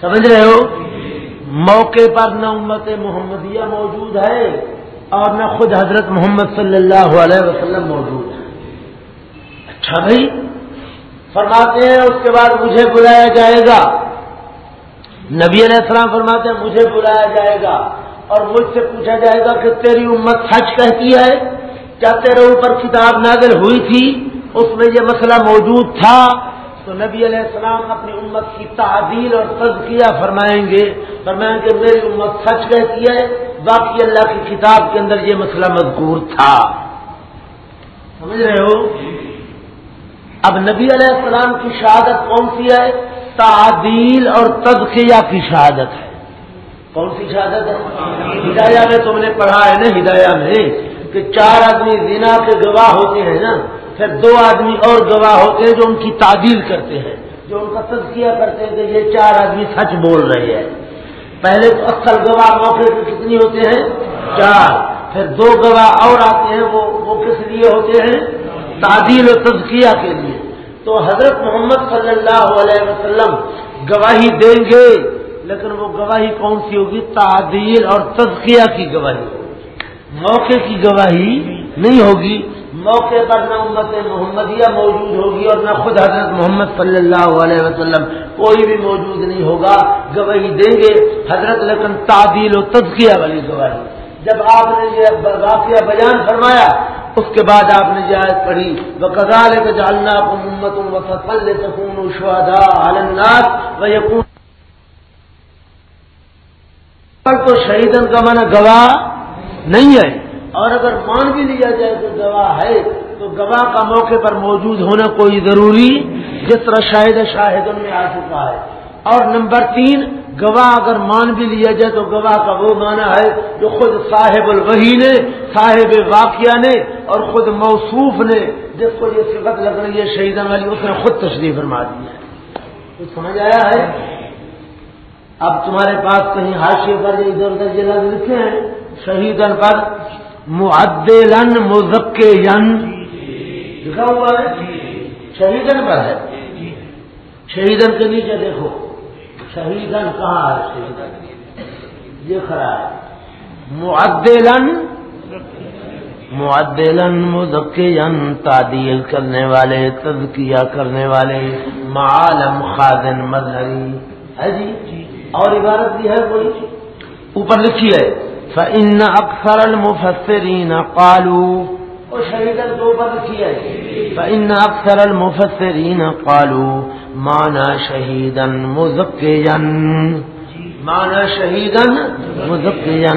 سمجھ رہے ہو؟ موقع پر نہ امت محمدیہ موجود ہے، اور نہ خود حضرت محمد صلی اللہ علیہ وسلم موجود ہے۔ اچھا بھائی فرماتے ہیں، اس کے بعد مجھے بلایا جائے گا۔ نبی علیہ السلام فرماتے ہیں، مجھے بلایا جائے گا۔ اور مجھ سے پوچھا جائے گا کہ تیری امت سچ کہتی ہے؟ کیا تیرے اوپر کتاب نازل ہوئی تھی؟ اس میں یہ مسئلہ موجود تھا۔ تو نبی علیہ السلام اپنی امت کی تعدیل اور تزکیہ فرمائیں گے۔ فرمائیں کہ میری امت سچ کہتی ہے، باقی اللہ کی کتاب کے اندر یہ مسئلہ مذکور تھا۔ سمجھ رہے ہو؟ اب نبی علیہ السلام کی شہادت کون سی ہے؟ تعدیل اور تزکیہ کی شہادت ہے۔ کون سی شہادت ہے؟ ہدایہ میں تم نے پڑھا ہے نا، ہدایہ میں کہ چار آدمی زنا کے گواہ ہوتے ہیں نا، پھر دو آدمی اور گواہ ہوتے ہیں جو ان کی تعدیل کرتے ہیں، جو ان کا تذکیہ کرتے ہیں کہ یہ چار آدمی سچ بول رہے ہیں۔ پہلے تو اصل گواہ موقع پہ کتنی ہوتے ہیں؟ چار۔ پھر دو گواہ اور آتے ہیں، وہ وہ کس لیے ہوتے ہیں؟ تعدیل و تزکیہ کے لیے۔ تو حضرت محمد صلی اللہ علیہ وسلم گواہی دیں گے، لیکن وہ گواہی کون سی ہوگی؟ تعدیل اور تزکیہ کی گواہی۔ موقع کی گواہی نہیں ہوگی۔ موقع پر نہ امت محمدیہ موجود ہوگی اور نہ خود حضرت محمد صلی اللہ علیہ وسلم کوئی بھی موجود نہیں ہوگا۔ گواہی دیں گے۔ حضرت لیکن تعدیل و تزکیہ والی گواہی۔ جب آپ نے یہ واقعہ بیان فرمایا اس کے بعد آپ نے یہ آیت پڑھی وہ کزال جالنا کو محمد وسفل سکون شہدا عالنات و یقون تو شہیدن کا مانا گواہ نہیں ہے۔ اور اگر مان بھی لیا جائے تو گواہ ہے۔ تو گواہ کا موقع پر موجود ہونا کوئی ضروری جس طرح شاہد شاہد میں آ چکا ہے۔ اور نمبر تین، گواہ اگر مان بھی لیا جائے تو گواہ کا وہ مانا ہے جو خود صاحب الوحی نے، صاحب واقعہ نے اور خود موصوف نے جس کو یہ صفت لگ رہی ہے شہیدان والی اس نے خود تشریف فرما دی ہے۔ کچھ سمجھ آیا ہے؟ اب تمہارے پاس کہیں حاشے پر ادھر ادھر جگہ لکھے ہیں شہیدن پر معدلن مزکین لکھا ہوا ہے؟ شہیدن پر ہے۔ شہیدن کے نیچے دیکھو شہیدن کہاں ہے؟ شہیدن یہ کھڑا ہے۔ معدلن معدلن مزکین تعدیل کرنے والے تزکیہ کرنے والے، معالم خادن مظہری۔ ہے جی اور عبارت بھی ہے کوئی اوپر لکھی ہے، فإن أكثر المفسرين قالوا۔ وشهد فإن أكثر المفسرين قالوا۔ معنى شهيدا مزكيا معنى شهيدا مزكيا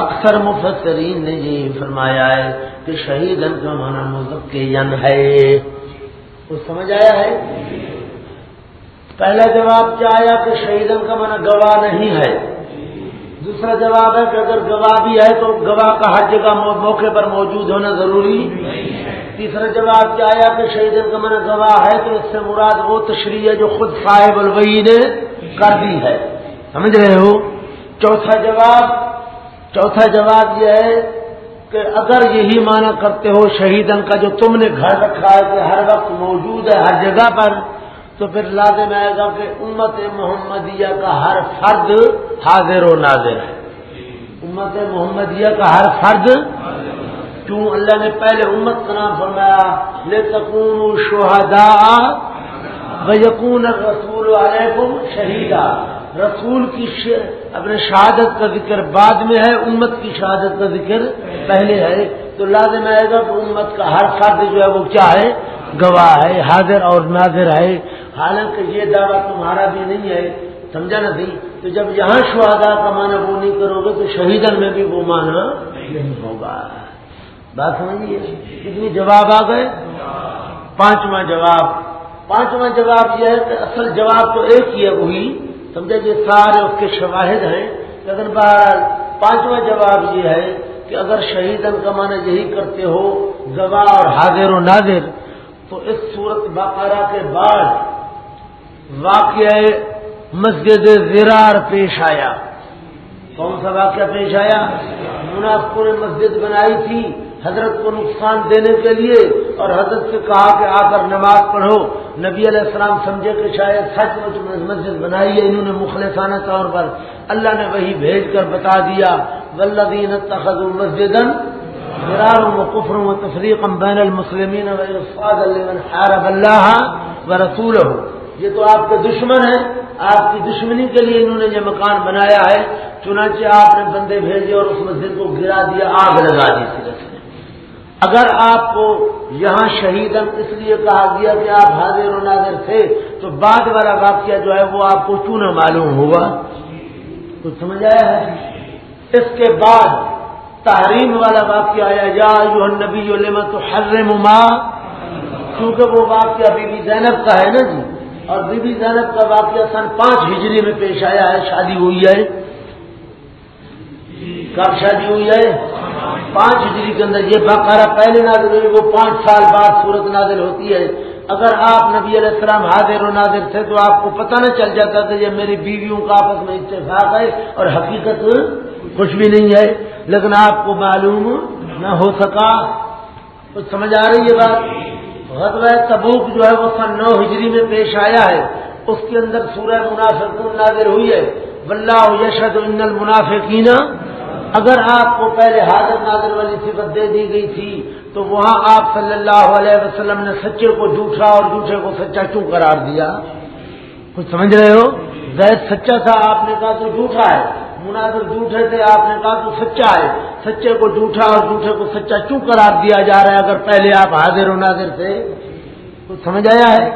اکثر مفسرین نے یہ فرمایا ہے کہ شہیدن کا معنی مزکین ہے. وہ سمجھ آیا ہے؟ پہلا جواب کیا آیا کہ شہیدن کا معنی گواہ نہیں ہے؟ دوسرا جواب ہے کہ اگر گواہ بھی ہے تو گواہ کا ہر جگہ موقع پر موجود ہونا ضروری تیسرا جواب کیا آیا کہ شہید کا من گواہ ہے تو اس سے مراد وہ تشریح ہے جو خود صاحب الوئی نے کر دی ہے۔ سمجھ رہے ہو؟ چوتھا جواب چوتھا جواب یہ ہے کہ اگر یہی معنی کرتے ہو شہیدن کا جو تم نے گھر رکھا ہے کہ ہر وقت موجود ہے ہر جگہ پر، تو پھر لازم آئے گا کہ امت محمدیہ کا ہر فرد حاضر و ناظر ہے۔ امت محمدیہ کا ہر فرد کیوں؟ اللہ نے پہلے امت کا نام فرمایا لے تکون شہدا یقون رسول علیکم شہیدا رسول کی اپنے شہادت کا ذکر بعد میں ہے، امت کی شہادت کا ذکر پہلے ہے۔ تو لازم آئے گا کہ امت کا ہر فرد جو ہے وہ کیا ہے؟ گواہ ہے، حاضر اور ناظر ہے۔ حالانکہ یہ دعویٰ تمہارا بھی نہیں ہے، سمجھا نا سی تو جب یہاں شہادا کا معنی وہ نہیں کرو گے تو شہیدن میں بھی وہ معنی نہیں ہوگا۔ بات سمجھیے؟ کتنی جواب آ گئے؟ پانچواں جواب۔ پانچواں جواب یہ ہے کہ اصل جواب تو ایک ہی ہے، وہی سمجھا یہ سارے اس کے شواہد ہیں لیکن بہرحال پانچواں جواب یہ ہے کہ اگر شہیدن کا معنی یہی کرتے ہو گواہ اور حاضر و ناظر، تو اس صورت بقرہ کے بعد واقعہ مسجد زرار پیش آیا۔ کون سا واقعہ پیش آیا؟ منافقوں نے مسجد بنائی تھی۔ حضرت کو نقصان دینے کے لیے اور حضرت سے کہا کہ آ کر نماز پڑھو۔ نبی علیہ السلام سمجھے کہ شاید سچ مچ مسجد بنائی ہے، انہوں نے مخلصانہ طور پر اللہ نے وہی بھیج کر بتا دیا۔ ولدین تخذ مسجد فرار و کفر و تفریق بین المسلمین حارب اللہ و رسول ہو یہ تو آپ کے دشمن ہیں۔ آپ کی دشمنی کے لیے انہوں نے یہ مکان بنایا ہے۔ چنانچہ آپ نے بندے بھیجے اور اس مسجد کو گرا دیا، آگ لگا دی۔ سیرت نے اگر آپ کو یہاں شہید اس لیے کہا گیا کہ آپ حاضر و ناظر تھے، تو بعد والا واقعہ جو ہے وہ آپ کو کیوں نہ معلوم ہوا؟ کچھ سمجھ آیا ہے؟ اس کے بعد تحریم والا واقعہ آیا، یا جو نبی تو حرم ماں کیونکہ وہ واقعہ بی بی زینب کا ہے نا جی۔ اور بی بی زینب کا واقعہ سن پانچ ہجری میں پیش آیا ہے، شادی ہوئی ہے۔ کب شادی ہوئی ہے؟ پانچ ہجری کے اندر یہ باقاعدہ پہلے نازل ہوئی، وہ پانچ سال بعد صورت نازل ہوتی ہے۔ اگر آپ نبی علیہ السلام حاضر و نازر تھے تو آپ کو پتہ نہ چل جاتا کہ یہ میری بیویوں کا آپس میں اتفاق ہے اور حقیقت کچھ بھی نہیں ہے۔ لیکن آپ کو معلوم نہ ہو سکا۔ کچھ سمجھ آ رہی ہے بات؟ غزوہ تبوک جو ہے وہ سن نو ہجری میں پیش آیا ہے۔ اس کے اندر سورہ منافق نازر ہوئی ہے۔ ولہ یشد ان المنافقین اگر آپ کو پہلے حاضر نازر والی صفت دے دی گئی تھی، تو وہاں آپ صلی اللہ علیہ وسلم نے سچے کو جھوٹا اور جھوٹے کو سچا کیوں قرار دیا؟ کچھ سمجھ رہے ہو؟ زید سچا تھا، آپ نے کہا تو جھوٹا ہے۔ مناظر جھوٹے تھے، آپ نے کہا تو سچا ہے۔ سچے کو جھوٹا اور جھوٹے کو سچا کیوں قرار دیا جا رہا ہے اگر پہلے آپ حاضر و ناظر تھے؟ کچھ سمجھ آیا ہے؟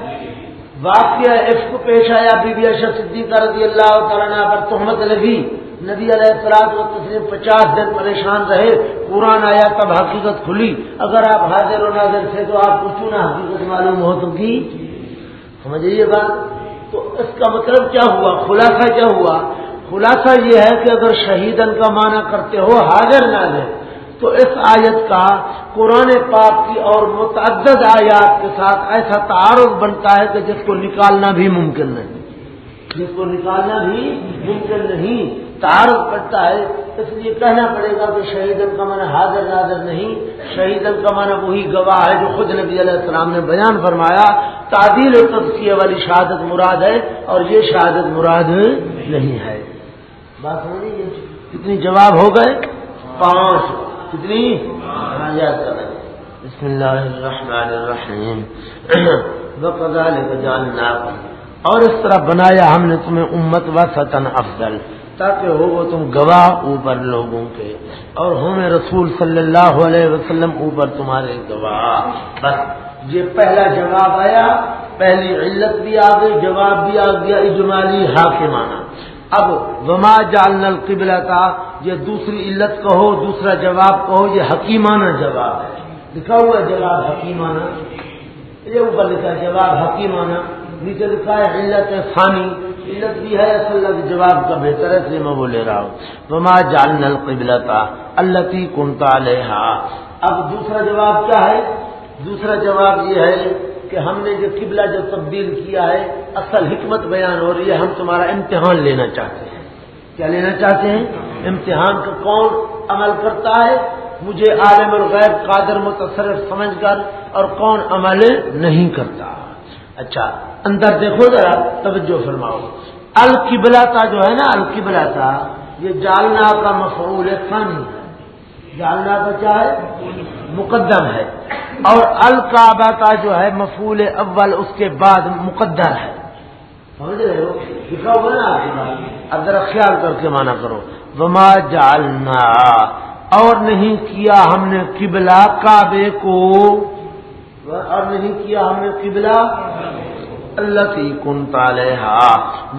واقعہ عشق پیش آیا بی بی اشر صدیقہ رضی اللہ تعالیٰ پر تہمت لگی۔ ندی علیہ السلام و تسلیم پچاس دن پریشان رہے، قرآن آیا تب حقیقت کھلی۔ اگر آپ حاضر و ناظر تھے تو آپ کو کیوں نہ حقیقت معلوم ہو تو کی؟ سمجھیے بات؟ تو اس کا مطلب کیا ہوا؟ خلاصہ کیا ہوا؟ خلاصہ یہ ہے کہ اگر شہیدن کا معنی کرتے ہو حاضر نہ لے تو اس آیت کا قرآن پاک کی اور متعدد آیات کے ساتھ ایسا تعارف بنتا ہے کہ جس کو نکالنا بھی ممکن نہیں۔ جس کو نکالنا بھی ممکن نہیں۔ تعارف کرتا ہے، اس لیے کہنا پڑے گا کہ شہیدن کا معنی حاضر ناظر نہیں۔ شہیدن کا معنی وہی گواہ ہے جو خود نبی علیہ السلام نے بیان فرمایا۔ تعدیل و تبصیہ والی شہادت مراد ہے اور یہ شہادت مراد نہیں ہے۔ بات ہو رہی ہے کتنی جواب ہو گئے؟ پانچ۔ کتنی؟ ہاں، بسم اللہ الرحمن الرحیم۔ جاننا اور اس طرح بنایا ہم نے تمہیں امت و ستن افضل۔ تاکہ ہو، وہ تم گواہ اوپر لوگوں کے۔ اور ہمیں رسول صلی اللہ علیہ وسلم اوپر تمہارے گواہ۔ بس، یہ پہلا جواب آیا، پہلی علت بھی آ گئی، جواب بھی آ گیا، اجمالی حاکمانہ اب، وما جال القبلہ کا یہ دوسری علت کہو، دوسرا جواب کہو، یہ حکیمانہ جواب ہے۔ لکھا ہوا جواب حکیمانہ۔ یہ اوپر لکھا جواب حکیمانہ۔ نیچے لکھا ہے علت فانی علت بھی ہے، اصل جواب کا بہتر ہے، اس لیے میں وہ لے رہا ہوں۔ وما جال القبلہ کا اللہ کنتا لہا اب دوسرا جواب کیا ہے؟ دوسرا جواب یہ ہے کہ ہم نے جو قبلہ جو تبدیل کیا ہے، اصل حکمت بیان ہو رہی ہے، ہم تمہارا امتحان لینا چاہتے ہیں۔ کیا لینا چاہتے ہیں؟ امتحان کا کون عمل کرتا ہے؟ مجھے عالم الغیب قادر متصرف سمجھ کر اور کون عمل نہیں کرتا۔ اچھا اندر دیکھو ذرا، توجہ فرماؤ۔ القبلہ کا جو ہے نا، القبلہ کا یہ جالنا کا مفعول ثانی۔ ہے جالنا کا کیا ہے؟ مقدم ہے۔ اور الکعبہ کا جو ہے مفول اول، اس کے بعد مقدر ہے۔ سمجھ رہے ہو؟ لکھا ہوا نا آپ اب ذرا خیال کر کے مانا کرو۔ وما جالنا اور نہیں کیا ہم نے قبلہ کعبے کو۔ اور نہیں کیا ہم نے قبلہ اللہ کی کن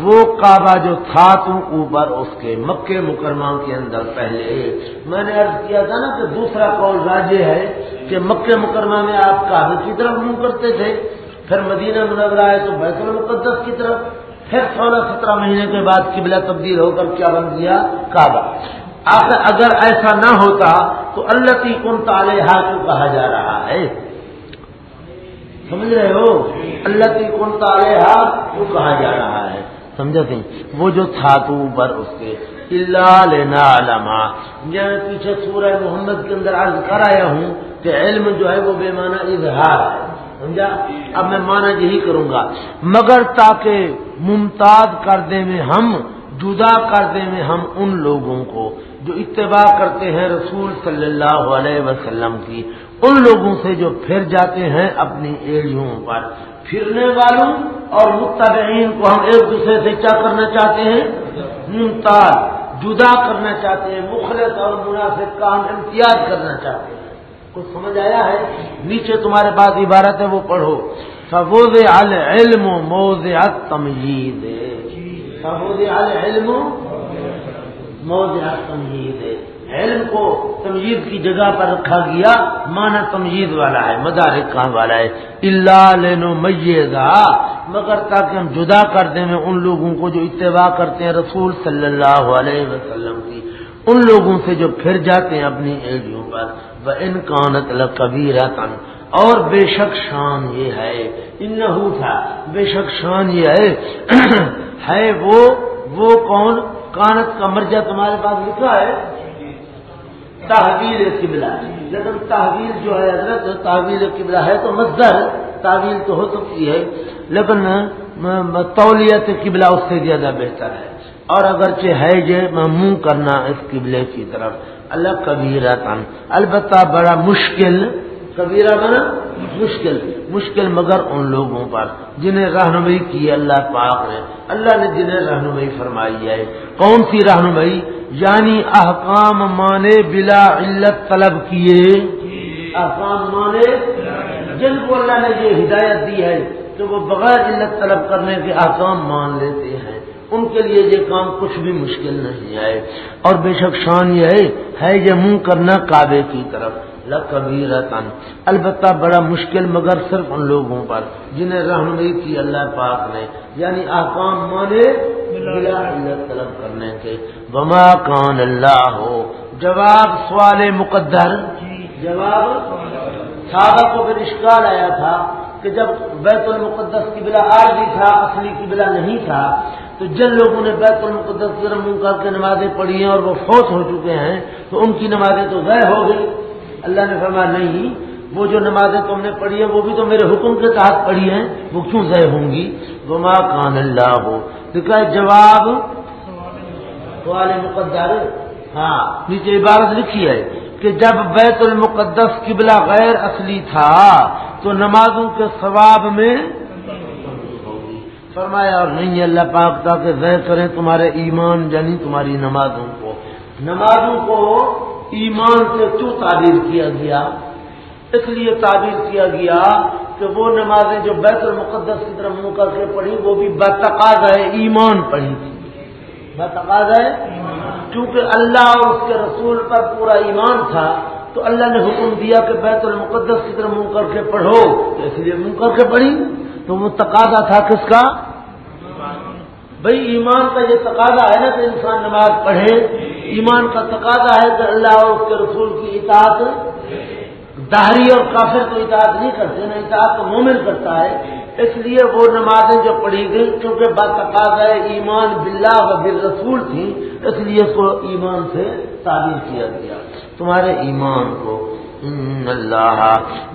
وہ کعبہ جو تھا تو اوپر، اس کے مکے مکرمہ کے اندر پہلے۔ میں نے عرض کیا تھا نا کہ دوسرا قول راجے ہے کہ مکے مکرمہ میں آپ کعبے کی طرف منہ کرتے تھے، پھر مدینہ منورہ آئے تو بیت المقدس کی طرف۔ پھر سولہ سترہ مہینے کے بعد قبلہ تبدیل ہو کر کیا بن گیا؟ کعبہ۔ آخر اگر ایسا نہ ہوتا تو اللہ کی کن تعلیہ کو کہا جا رہا ہے۔ سمجھ رہے ہو؟ اللہ کی کن تالحا وہ کہا جا رہا ہے۔ سمجھا تھی وہ جو تھا تو اوپر اس کے۔ اللہ لینا علما میں پیچھے سورہ محمد کے اندر عرض کر آیا ہوں کہ علم جو ہے وہ بے معنی اظہار ہے۔ سمجھا؟ اب میں مانا یہی کروں گا۔ مگر تاکہ ممتاز کر دیں میں ہم، جدا کر دیں میں ہم ان لوگوں کو جو اتباع کرتے ہیں رسول صلی اللہ علیہ وسلم کی ان لوگوں سے جو پھر جاتے ہیں اپنی ایڑیوں پر۔ پھرنے والوں اور متبعین کو ہم ایک دوسرے سے کیا کرنا چاہتے ہیں؟ ممتاز جدا کرنا چاہتے ہیں مخلص اور مناسب کام امتیاز کرنا چاہتے ہیں۔ کچھ سمجھ آیا ہے؟ نیچے تمہارے پاس عبارت ہے وہ پڑھو۔ سبوز العلم موز تمجید سبوز العلم موز تمجید علم کو تمجید کی جگہ پر رکھا گیا مانا تمجید والا ہے، مدارک کام والا ہے۔ اللہ لینو میزا مگر تاکہ ہم جدا کر دیں ان لوگوں کو جو اتباع کرتے ہیں رسول صلی اللہ علیہ وسلم کی۔ ان لوگوں سے جو پھر جاتے ہیں اپنی ایڈیوں پر۔ وہ ان کانت کبھی اور بے شک شان یہ ہے۔ ان تھا، بے شک شان یہ ہے۔ ہے وہ وہ کون؟ کانت کا مرجع تمہارے پاس لکھا ہے۔ تحویل قبلہ لیکن تحویل جو ہے حضرت، تحویل قبلہ ہے تو مزدر تعویل تو ہو سکتی ہے، لیکن تولیت قبلہ اس سے زیادہ بہتر ہے۔ اور اگرچہ ہے یہ منہ کرنا اس قبلے کی طرف الگ کبیرہ البتہ بڑا مشکل کبیرہ بنا مشکل مشکل مگر ان لوگوں پر جنہیں رہنمائی کی اللہ پاک نے۔ اللہ نے جنہیں رہنمائی فرمائی ہے۔ کون سی رہنمائی؟ یعنی احکام مانے بلا علت طلب کیے۔ احکام مانے جن کو اللہ نے یہ ہدایت دی ہے کہ وہ بغیر علت طلب کرنے کے احکام مان لیتے ہیں۔ ان کے لیے یہ کام کچھ بھی مشکل نہیں ہے۔ اور بے شک شان یہ ہے یہ منہ کرنا کعبے کی طرف۔ لبیرتن البتہ بڑا مشکل مگر صرف ان لوگوں پر، جنہیں رہنمائی کی اللہ پاک نے یعنی احکام مانے طلب کرنے کے۔ بما کان اللہ ہو جواب سوال مقدر۔ جواب؟ صحابہ کو پھر اشکال آیا تھا کہ جب بیت المقدس کی بلا عارضی تھا، اصلی کی بلا نہیں تھا، تو جن لوگوں نے بیت المقدس کی رمو کر کے نمازیں پڑھی ہیں اور وہ فوت ہو چکے ہیں، تو ان کی نمازیں تو ضائع ہو گئی اللہ نے فرمایا، نہیں، وہ جو نمازیں تم نے پڑھی ہیں، وہ بھی تو میرے حکم کے تحت پڑھی ہیں، وہ کیوں ضائع ہوں گی؟ وہ ماں کان اللہ ہو دیکھا جواب؟ سوال مقدر۔ ہاں نیچے عبارت لکھی ہے کہ جب بیت المقدس قبلہ غیر اصلی تھا، تو نمازوں کے ثواب میں فرمایا، اور نہیں، اللہ پاک تاکہ ضے کریں تمہارے ایمان یعنی تمہاری نمازوں کو۔ نمازوں کو ایمان سے کیوں تعبیر کیا گیا؟ اس لیے تعبیر کیا گیا کہ وہ نمازیں جو بیت المقدس کی طرف منہ کر کے پڑھی، وہ بھی بتقاض ہے ایمان پڑھی تھی۔ بتقاض ہے کیونکہ اللہ اور اس کے رسول پر پورا ایمان تھا، تو اللہ نے حکم دیا کہ بیت المقدس کی طرح منہ کر کے پڑھو۔ تو اس لیے منہ کر کے پڑھی۔ تو وہ تقاضا تھا کس کا؟ بھائی، ایمان کا یہ تقاضا ہے نا کہ انسان نماز پڑھے۔ ایمان کا تقاضا ہے کہ اللہ اور اس کے رسول کی اطاعت دہری اور کافر کو اطاعت نہیں کرتے نا اطاعت تو مومن کرتا ہے۔ اس لیے وہ نمازیں جو پڑھی گئی کیونکہ بات تقاضا ایمان باللہ و بال رسول تھی، اس لیے اس کو ایمان سے تعبیر کیا گیا۔ تمہارے ایمان کو اللہ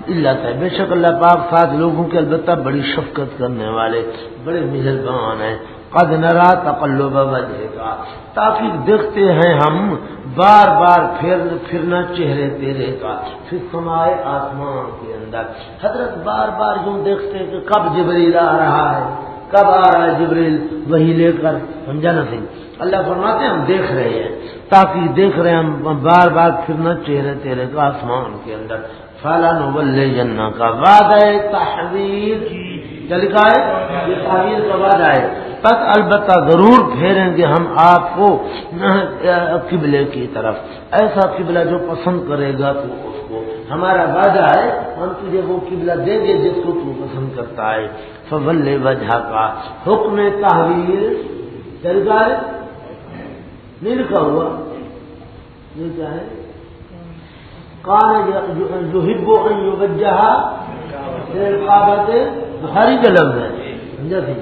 اللہ ہے بے شک اللہ پاک ساتھ لوگوں کے البتہ بڑی شفقت کرنے والے، بڑے مہربان ہیں۔ قد نرا تقلب وجہ کا تاکہ دیکھتے ہیں ہم، بار بار پھر پھرنا چہرے تیرے کا۔ پھر سمائے آسمان کے اندر۔ حضرت بار بار یوں دیکھتے ہیں کہ کب جبریل آ رہا ہے۔ کب آ رہا ہے جبریل؟ وہی لے کر سمجھا نہ سنگھ اللہ فرماتے ہیں ہم دیکھ رہے ہیں۔ تاکہ دیکھ رہے ہیں ہم بار بار پھرنا چہرے تیرے کا آسمان کے اندر۔ فالان ولے جنا کا وعد ہے تحریر لکھا ہے؟ یہ تحریر کا وعدہ ہے۔ بس البتہ ضرور پھیریں گے ہم آپ کو قبلے کی طرف۔ ایسا قبلہ جو پسند کرے گا تو اس کو۔ ہمارا وعدہ ہے، ہم تجھے وہ قبلہ دیں گے جس کو تو پسند کرتا ہے۔ فول وجہ کا حکم تحویل چل جائے نہیں لکھا ہوا۔ یہ کیا ہے۔ کان جو ہبو وجہ بخاری کا لفظ ہے۔ سمجھا سی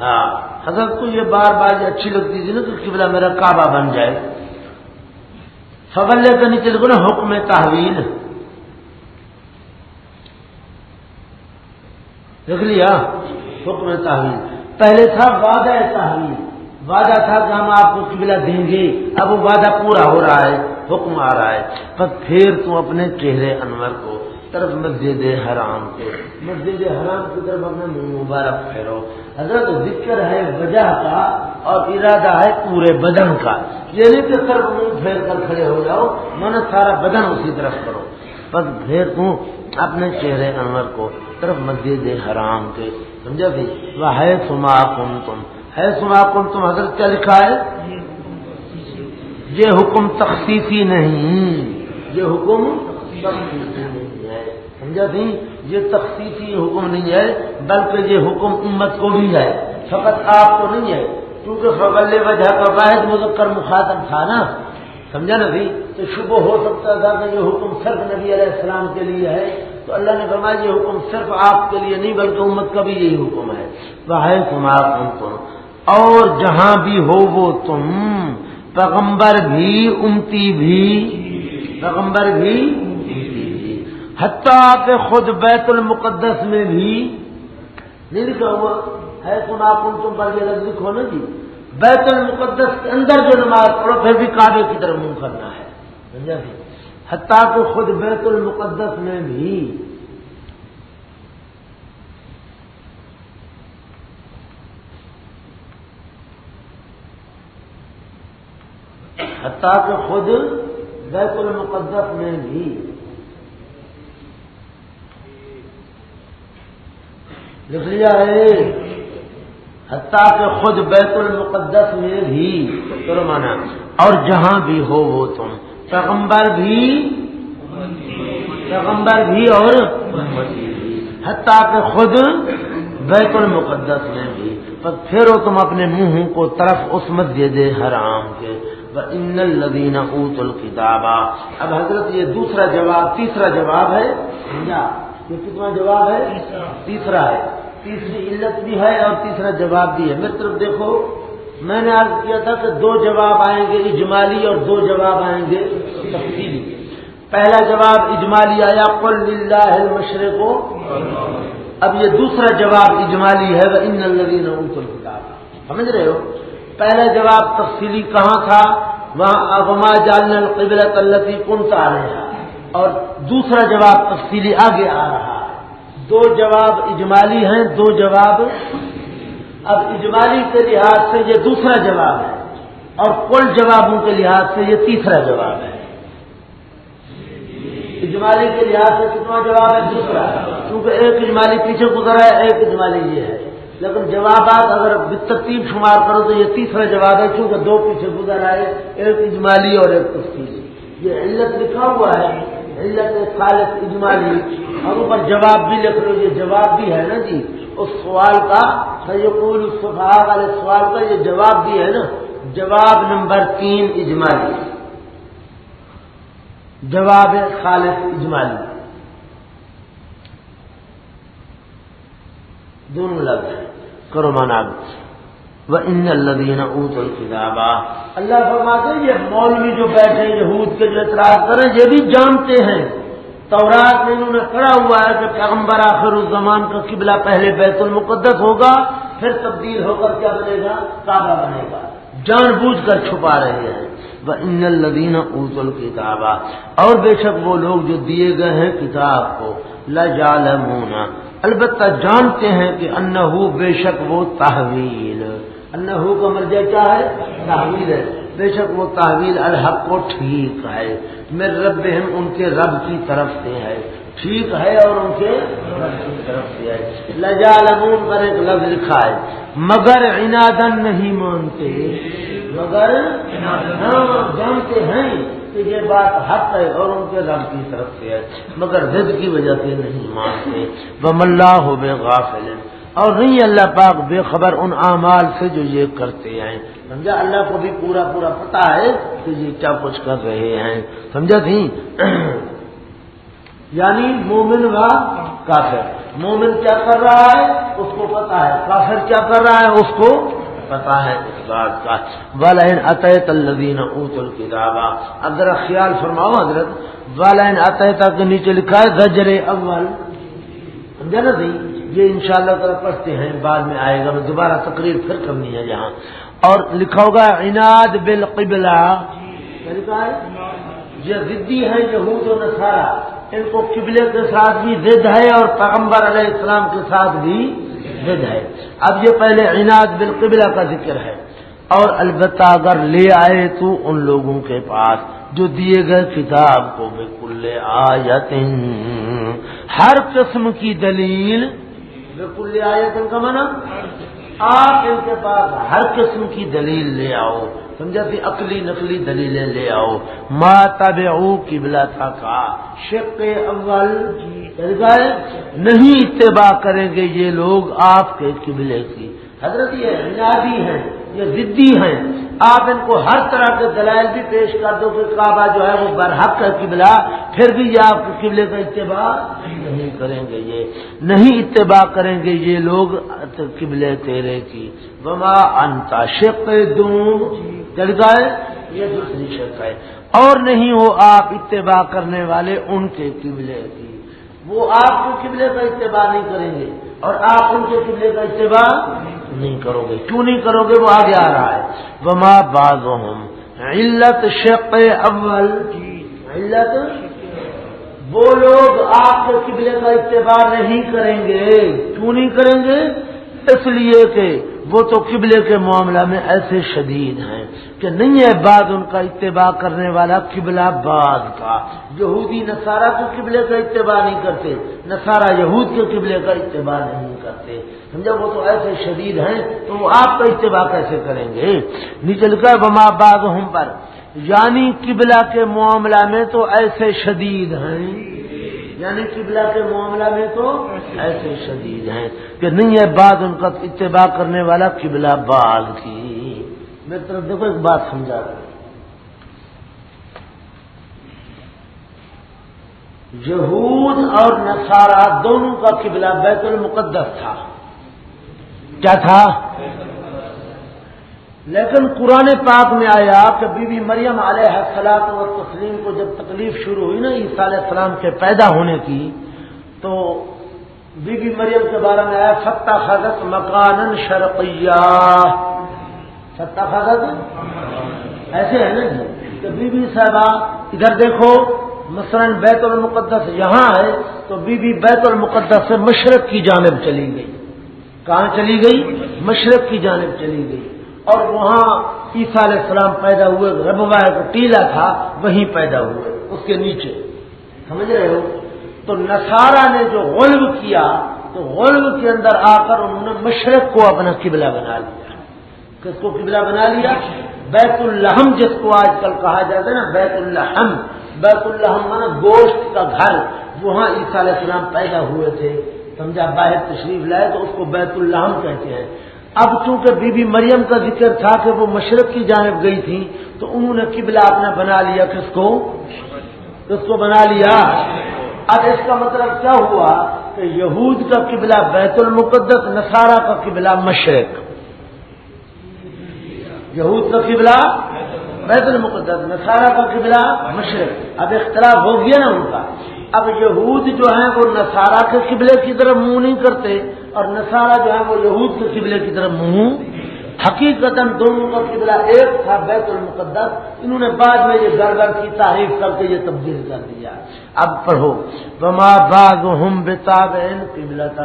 ہاں۔ حضرت کو یہ بار بار یہ اچھی لگتی تھی نا کہ قبلہ میرا کعبہ بن جائے۔ فغلے کا نیچے دیکھو نا، حکم تحویل۔ دیکھ لیا؟ حکم تحویل۔ پہلے تھا وعدہ تحویل۔ وعدہ تھا کہ ہم آپ کو قبلہ دیں گے۔ اب وہ وعدہ پورا ہو رہا ہے، حکم آ رہا ہے۔ بس پھر تم اپنے چہرے انور کو طرف مسجد حرام کے، مسجد حرام کی طرف اپنے منہ مبارک پھیرو۔ حضرت ذکر ہے وجہ کا اور ارادہ ہے پورے بدن کا۔ یہ نہیں کہ طرف منہ پھیر کر کھڑے ہو جاؤ من سارا بدن اسی طرف کرو۔ بس پھر تم اپنے چہرے انور کو طرف مسجد حرام کے۔ سمجھا بھی؟ وہ ہے سما کم تم ہے سما کم تم حضرت کیا لکھا ہے؟ یہ حکم تخصیصی نہیں۔ یہ حکم سمجھا تھی؟ یہ تخصیصی حکم نہیں ہے، بلکہ یہ حکم امت کو بھی ہے۔ فقط آپ کو نہیں ہے، کیونکہ فغل وجہ کا واحد مذکر مخاطب تھا نا۔ سمجھا نا بھی تو شبہ ہو سکتا تھا کہ یہ حکم صرف نبی علیہ السلام کے لیے ہے۔ تو اللہ نے فرمایا یہ حکم صرف آپ کے لیے نہیں، بلکہ امت کا بھی یہی حکم ہے۔ واحد تمہارا تم اور جہاں بھی ہو وہ تم، پیغمبر بھی، امتی بھی، پیغمبر بھی حتیٰ کہ خود بیت المقدس میں بھی نہیں لکھا ہوا، ہے سنا کن تم پر یہ لفظ لکھو نا جی؟ بیت المقدس کے اندر جو نماز پڑھو، پھر بھی کعبے کی طرف منہ کرنا ہے۔ سمجھا جی؟ حتیٰ کہ خود بیت المقدس میں بھی حتیٰ کہ خود بیت المقدس میں بھی لکھ لیا ہے۔ حتیٰ کہ خود بیت المقدس میں بھی کرو مانا اور جہاں بھی ہو وہ تم۔ پیغمبر بھی۔ پیغمبر بھی اور حتیٰ کہ خود بیت المقدس میں بھی۔ پھر تم اپنے منہ کو طرف اس مسجد حرام کے۔ ان الدین اوت الکتابہ اب حضرت یہ دوسرا جواب، تیسرا جواب ہے۔ یہ کتنا جواب ہے؟ تیسرا۔ ہے۔ تیسری علت بھی ہے اور تیسرا جواب بھی ہے۔ میری طرف دیکھو میں نے آج کیا تھا کہ دو جواب آئیں گے اجمالی اور دو جواب آئیں گے تفصیلی۔ پہلا جواب اجمالی آیا قل للہ مشرق کو اب یہ دوسرا جواب اجمالی ہے وہ ان الدین کتاب سمجھ رہے ہو؟ پہلا جواب تفصیلی کہاں تھا؟ وہاں ابما جالن القبلت التی کنتا رہا اور دوسرا جواب تفصیلی آگے آ رہا ہے۔ دو جواب اجمالی ہیں، دو جواب اب اجمالی کے لحاظ سے یہ دوسرا جواب ہے اور کل جوابوں کے لحاظ سے یہ تیسرا جواب ہے۔ اجمالی کے لحاظ سے کتنا جواب ہے؟ دوسرا۔ کیونکہ ایک اجمالی پیچھے گزرا ہے، ایک اجمالی یہ ہے۔ لیکن جوابات اگر ترتیب شمار کرو تو یہ تیسرا جواب ہے، کیونکہ دو پیچھے گزر آئے ایک اجمالی اور ایک تفصیلی۔ یہ علت لکھا ہوا ہے علت خالص اجمالی اور اوپر جواب بھی لکھ لو، یہ جواب بھی ہے نا جی؟ اس سوال کا سیقول الصفحہ والے سوال کا یہ جواب بھی ہے نا؟ جواب نمبر تین اجمالی۔ جواب خالص اجمالی۔ دونوں لفظ ہیں۔ کرو مانا ان الدین اوت الکتابہ اللہ فرماتے یہ مولوی جو بیٹھے یہود کے جو اعتراض کریں، یہ بھی جانتے ہیں۔ تورات میں انہوں نے کھڑا ہوا ہے کہ پیغمبر آخر الزمان کا قبلہ پہلے بیت المقدس ہوگا، پھر تبدیل ہو کر کیا بنے گا؟ کعبہ بنے گا۔ جان بوجھ کر چھپا رہے ہیں۔ وہ ان الدین اوت الکتابہ اور بے شک وہ لوگ جو دیے گئے ہیں کتاب کو لجالمونا البتہ جانتے ہیں کہ انہو بے شک وہ تحویل۔ انہو کا مرجع کیا ہے؟ تحویل ہے۔ بے شک وہ تحویل الحق کو ٹھیک ہے۔ میرے رب ہم ان کے رب کی طرف سے ہے۔ ٹھیک ہے اور ان کے رب کی طرف سے ہے۔ لجالمون پر ایک لفظ لکھا ہے۔ مگر عنادن نہیں مانتے۔ مگر ہاں، جانتے ہیں کہ یہ بات حق ہے اور ان کے رب کی طرف سے ہے۔ مگر ضد کی وجہ سے نہیں مانتے۔ بم اللہ ہو بے غافل اور نہیں اللہ پاک بے خبر ان اعمال سے جو یہ کرتے ہیں۔ سمجھا؟ اللہ کو بھی پورا پورا پتا ہے کہ یہ کیا کچھ کر رہے ہیں۔ سمجھا تھی؟ یعنی مومن و کافر۔ مومن کیا کر رہا ہے؟ اس کو پتا ہے۔ کافر کیا کر رہا ہے؟ اس کو پتا ہے۔ اس بات کا۔ والین عطیت الدین اوت الکتابہ اگر خیال فرماؤ حضرت والین عطیتا کے نیچے لکھا ہے، زجر اول۔ سمجھا نا سی یہ انشاءاللہ شاء اللہ پڑھتے ہیں، بعد میں آئے گا، میں دوبارہ تقریر پھر کرنی ہے یہاں۔ اور لکھا ہوگا، عناد بالقبلہ۔ ہے؟ یہ ضدی ہے یہود و نصارہ۔ ان کو قبلے کے ساتھ بھی ضد ہے اور پیغمبر علیہ السلام کے ساتھ بھی ضد ہے۔ اب یہ پہلے عناد بالقبلہ کا ذکر ہے۔ اور البتہ اگر لے آئے تو ان لوگوں کے پاس جو دیے گئے کتاب کو بالکل آیت۔ ہر قسم کی دلیل بالکل آیت کا منا آپ ان کے پاس ہر قسم کی دلیل لے آؤ۔ سمجھا تھی؟ عقلی نقلی دلیلیں لے آؤ۔ ماں تب قبلہ تھا کا شق اول جی، یعنی نہیں اتباع کریں گے یہ لوگ آپ کے قبلے کی۔ حضرت یہ عنادی ہیں۔ یہ ضدی ہیں۔ آپ ان کو ہر طرح کے دلائل بھی پیش کر دو کہ کعبہ جو ہے وہ برحق ہے قبلہ، پھر بھی یہ آپ کے قبلے کا اتباع نہیں کریں گے یہ۔ نہیں اتباع کریں گے یہ لوگ قبلے تیرے کی۔ بما انتا شک دوں چل گئے؟ یہ دوسری شک ہے۔ اور نہیں ہو آپ اتباع کرنے والے ان کے قبلے کی۔ وہ آپ کے قبلے کا اتباع نہیں کریں گے اور آپ ان کے قبلے کا اتباع نہیں کرو گے۔ کیوں نہیں کرو گے؟ وہ آگے آ رہا ہے۔ وما باز علت شق اول کی علت وہ لوگ آپ کے قبلے کا اتباع نہیں کریں گے۔ کیوں نہیں کریں گے؟ اس لیے کہ وہ تو قبلے کے معاملہ میں ایسے شدید ہیں کہ نہیں ہے بعد ان کا اتباع کرنے والا قبلہ بعد کا۔ یہودی نصارہ کے قبلے کا اتباع نہیں کرتے، نصارہ یہود کے قبلے کا اتباع نہیں کرتے۔ سمجھا؟ وہ تو ایسے شدید ہیں، تو وہ آپ کا اتباع کیسے کریں گے؟ نیچل کر بما بعد ہم پر۔ یعنی قبلہ کے معاملہ میں تو ایسے شدید ہیں۔ یعنی قبلہ کے معاملہ میں تو ایسے شدید ہیں کہ نہیں ہے بعد ان کا اتباع کرنے والا قبلہ بال کی۔ میری طرف دیکھو ایک بات سمجھا رہا یہود اور نصارہ دونوں کا قبلہ بیت المقدس تھا۔ کیا تھا؟ لیکن قرآن پاک میں آیا کہ بی بی مریم علیہ السلام اور تسلیم کو جب تکلیف شروع ہوئی نا، عیسیٰ علیہ السلام کے پیدا ہونے کی، تو بی بی مریم کے بارے میں آیا ستہ حضرت مکان شرقیہ. ستہ حضرت ایسے ہے نا جی۔ کہ بی بی صاحبہ، ادھر دیکھو، مثلا بیت المقدس یہاں ہے، تو بی بی بیت المقدس سے مشرق کی جانب چلی گئی۔ کہاں چلی گئی؟ مشرق کی جانب چلی گئی۔ اور وہاں عیسیٰ علیہ السلام پیدا ہوئے ربوا کا ٹیلا تھا، وہیں پیدا ہوئے، اس کے نیچے۔ سمجھ رہے ہو؟ تو نسارا نے جو غلب کیا، تو غلب کے اندر آ کر انہوں نے مشرق کو اپنا قبلہ بنا لیا۔ کس کو قبلہ بنا لیا؟ بیت الحم جس کو آج کل کہا جاتا ہے نا، بیت الحم بیت الحم مانا گوشت کا گھر۔ وہاں عیسیٰ علیہ السلام پیدا ہوئے تھے۔ سمجھا، باہر تشریف لائے تو اس کو بیت الحم کہتے ہیں۔ اب چونکہ بی بی مریم کا ذکر تھا کہ وہ مشرق کی جانب گئی تھی تو انہوں نے قبلہ اپنا بنا لیا، کس کو؟ کس کو بنا لیا؟ اب اس کا مطلب کیا ہوا کہ یہود کا قبلہ بیت المقدس، نصارہ کا قبلہ مشرق۔ یہود کا قبلہ بیت المقدس، نصارہ کا قبلہ مشرق۔ اب اختلاف ہو گیا نا ان کا۔ اب یہود جو ہیں، وہ نصارہ کے قبلے کی طرف منہ نہیں کرتے۔ اور نصارہ جو ہے وہ یہود کے قبلے کی طرف منہ حقیقت دونوں کا قبلہ ایک تھا بیت المقدس۔ انہوں نے بعد میں یہ گھر گھر کی تعریف کر کے یہ تبدیل کر دیا۔ اب پڑھو۔ بما باغ ہم بتاب قبلہ تھا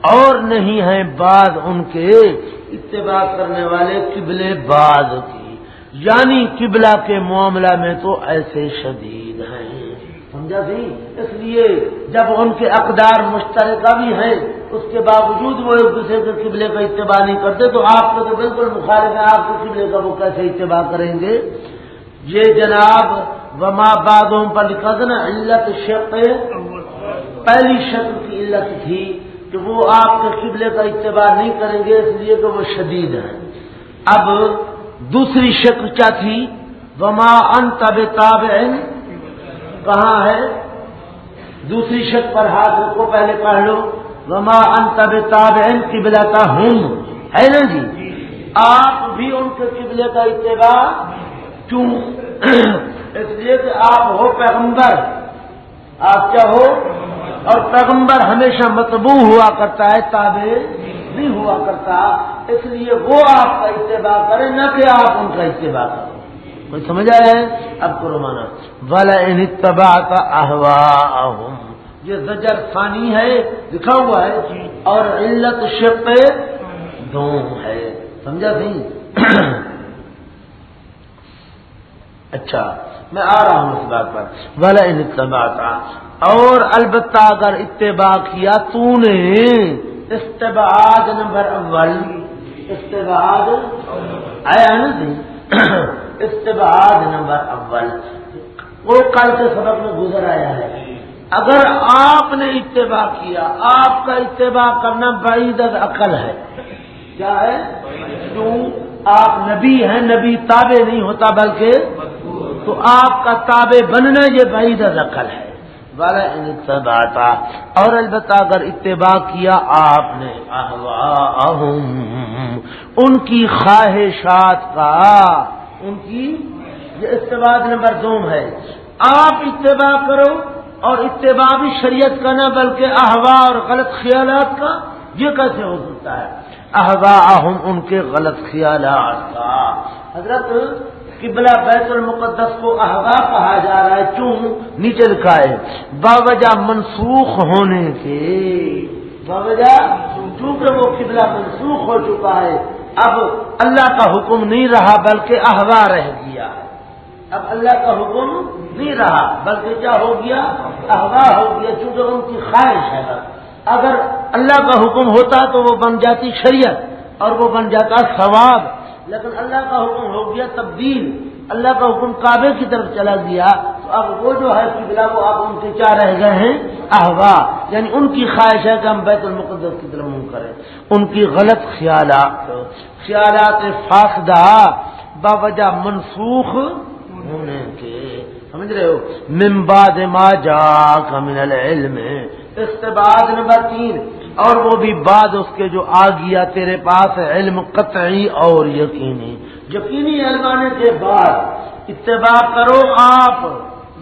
اور نہیں ہے بعد ان کے اتباع کرنے والے قبلے بعد کی۔ یعنی قبلہ کے معاملہ میں تو ایسے شدید ہیں۔ سمجھا سی اس لیے جب ان کے اقدار مشترکہ بھی ہیں، اس کے باوجود وہ ایک دوسرے کے قبلے کا اتباع نہیں کرتے، تو آپ کو تو بالکل مخالف ہے، آپ کے قبلے کا وہ کیسے اتباع کریں گے؟ یہ جناب، وما بادوں پر لکھا تھا نا، علت شق، پہلی شکل کی علت تھی کہ وہ آپ کے قبلے کا اتباع نہیں کریں گے، اس لیے کہ وہ شدید ہیں۔ اب دوسری شکل کیا تھی؟ وما ان تب تاب کہاں ہے؟ دوسری شک پر ہاتھ رکھو، پہلے پڑھ لو۔ وما ان تب تاب قبلہ کا ہوں ہے نا جی؟ آپ بھی ان کے قبلے کا اتباع کیوں؟ اس لیے کہ آپ ہو پیغمبر۔ آپ کیا ہو؟ اور پیغمبر ہمیشہ متبو ہوا کرتا ہے، تابع نہیں ہوا کرتا۔ اس لیے وہ آپ کا اتباع کرے، نہ کہ آپ ان کا اتباع کرو کوئی سمجھ آیا ہے؟ اب کرو مانا۔ والا ان اتباع کا احوا یہ زجر ثانی ہے، لکھا ہوا ہے اور علت شپ دوم ہے۔ سمجھا سی اچھا میں آ رہا ہوں اس بات پر۔ والا ان اتباع کا اور البتہ اگر اتباع کیا تو نے، استبعاد نمبر اول۔ استبعاد، آیا نا جی؟ جی استبعاد نمبر اول۔ وہ کل کے سبق میں گزر آیا ہے۔ اگر آپ نے اتباع کیا، آپ کا اتباع کرنا بعید عقل ہے۔ کیا ہے؟ کیوں؟ آپ نبی ہیں، نبی تابع نہیں ہوتا بلکہ تو آپ کا تابع بننا یہ بعید عقل ہے۔ والا اتباع اور البتہ اگر اتباع کیا آپ نے ان کی خواہشات کا۔ ان کی یہ اتباع نمبر دوم ہے۔ آپ اتباع کرو اور اتباع بھی شریعت کا نہ، بلکہ احوا اور غلط خیالات کا۔ یہ کیسے ہو سکتا ہے؟ احوا ان کے غلط خیالات کا۔ حضرت قبلہ بیت المقدس کو احوا کہا جا رہا ہے کیوں نیچے لکھا ہے، باوجہ منسوخ ہونے کے، باوجہ چونکہ وہ قبلہ منسوخ ہو چکا ہے، اب اللہ کا حکم نہیں رہا بلکہ احوا رہ گیا۔ اب اللہ کا حکم نہیں رہا، بلکہ کیا ہو گیا؟ احوا ہو گیا، چونکہ ان کی خواہش ہے۔ اگر اللہ کا حکم ہوتا تو وہ بن جاتی شریعت اور وہ بن جاتا ثواب۔ لیکن اللہ کا حکم ہو گیا تبدیل، اللہ کا حکم کعبے کی طرف چلا گیا، تو اب وہ جو ہے قبلہ، وہ اب ان کے کیا رہ گئے ہیں؟ احوا یعنی ان کی خواہش ہے کہ ہم بیت المقدس کی طرف منہ کریں۔ ان کی غلط خیالات خیالات فاقدہ، باوجہ منسوخ ہونے کے۔ سمجھ رہے ہو؟ ممباد ما جا کا من العلم۔ استباد نمبر تین اور وہ بھی بعد اس کے جو آ گیا تیرے پاس علم قطعی اور یقینی۔ یقینی علم آنے کے بعد اتباع کرو آپ،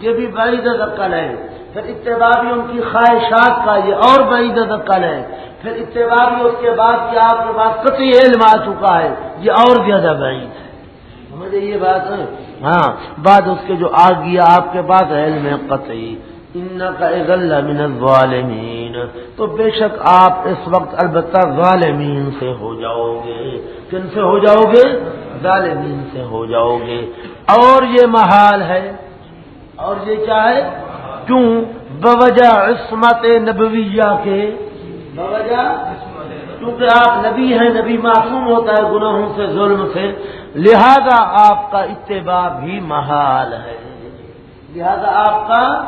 یہ بھی بعید عقل ہے۔ پھر اتباع بھی ان کی خواہشات کا یہ اور بعید عقل ہے۔ پھر اتباع بھی اس کے بعد کہ آپ کے پاس قطعی علم آ چکا ہے، یہ اور زیادہ بعید ہے۔ مجھے یہ بات؟ ہے ہاں بعد اس کے جو آ گیا آپ کے پاس علم قطعی۔ ان کا من الظالمین۔ تو بے شک آپ اس وقت البتہ ظالمین سے ہو جاؤ گے۔ کن سے ہو جاؤ گے؟ ظالمین سے ہو جاؤ گے۔ اور یہ محال ہے۔ اور یہ کیا ہے؟ کیوں؟ بوجہ عصمت نبویہ کے۔ بوجہ؟ کیونکہ آپ نبی ہیں، نبی معصوم ہوتا ہے گناہوں سے، ظلم سے۔ لہذا آپ کا اتباع بھی محال ہے۔ لہذا آپ کا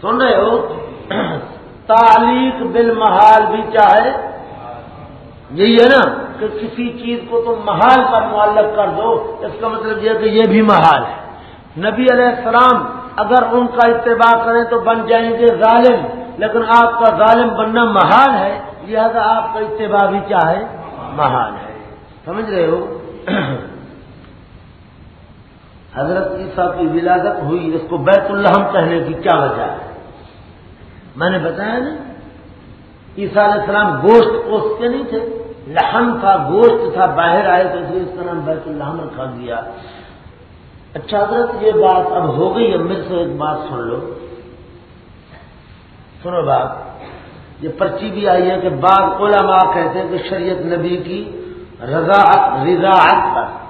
سن رہے ہو؟ تعلیق بل محال بھی چاہے یہی ہے نا کہ کسی چیز کو تم محال پر معلق کر دو، اس کا مطلب یہ کہ یہ بھی محال ہے۔ نبی علیہ السلام اگر ان کا اتباع کریں تو بن جائیں گے ظالم، لیکن آپ کا ظالم بننا محال ہے۔ لہذا آپ کا اتباع بھی چاہے محال ہے۔ سمجھ رہے ہو؟ حضرت عیسیٰ کی ولادت ہوئی، اس کو بیت الحم کہنے کی کیا وجہ ہے؟ میں نے بتایا نا عیسیٰ علیہ السلام گوشت اس کے نہیں تھے۔ لہن تھا گوشت تھا، باہر آئے تو اس لیے اس کا نام بیت الحم رکھا گیا اچھا حضرت، یہ بات اب ہو گئی اب میرے سے ایک بات سن لو۔ سنو بات۔ یہ پرچی بھی آئی ہے کہ بعض علماء کہتے ہیں کہ شریعت نبی کی رضاعت رضاعت پر۔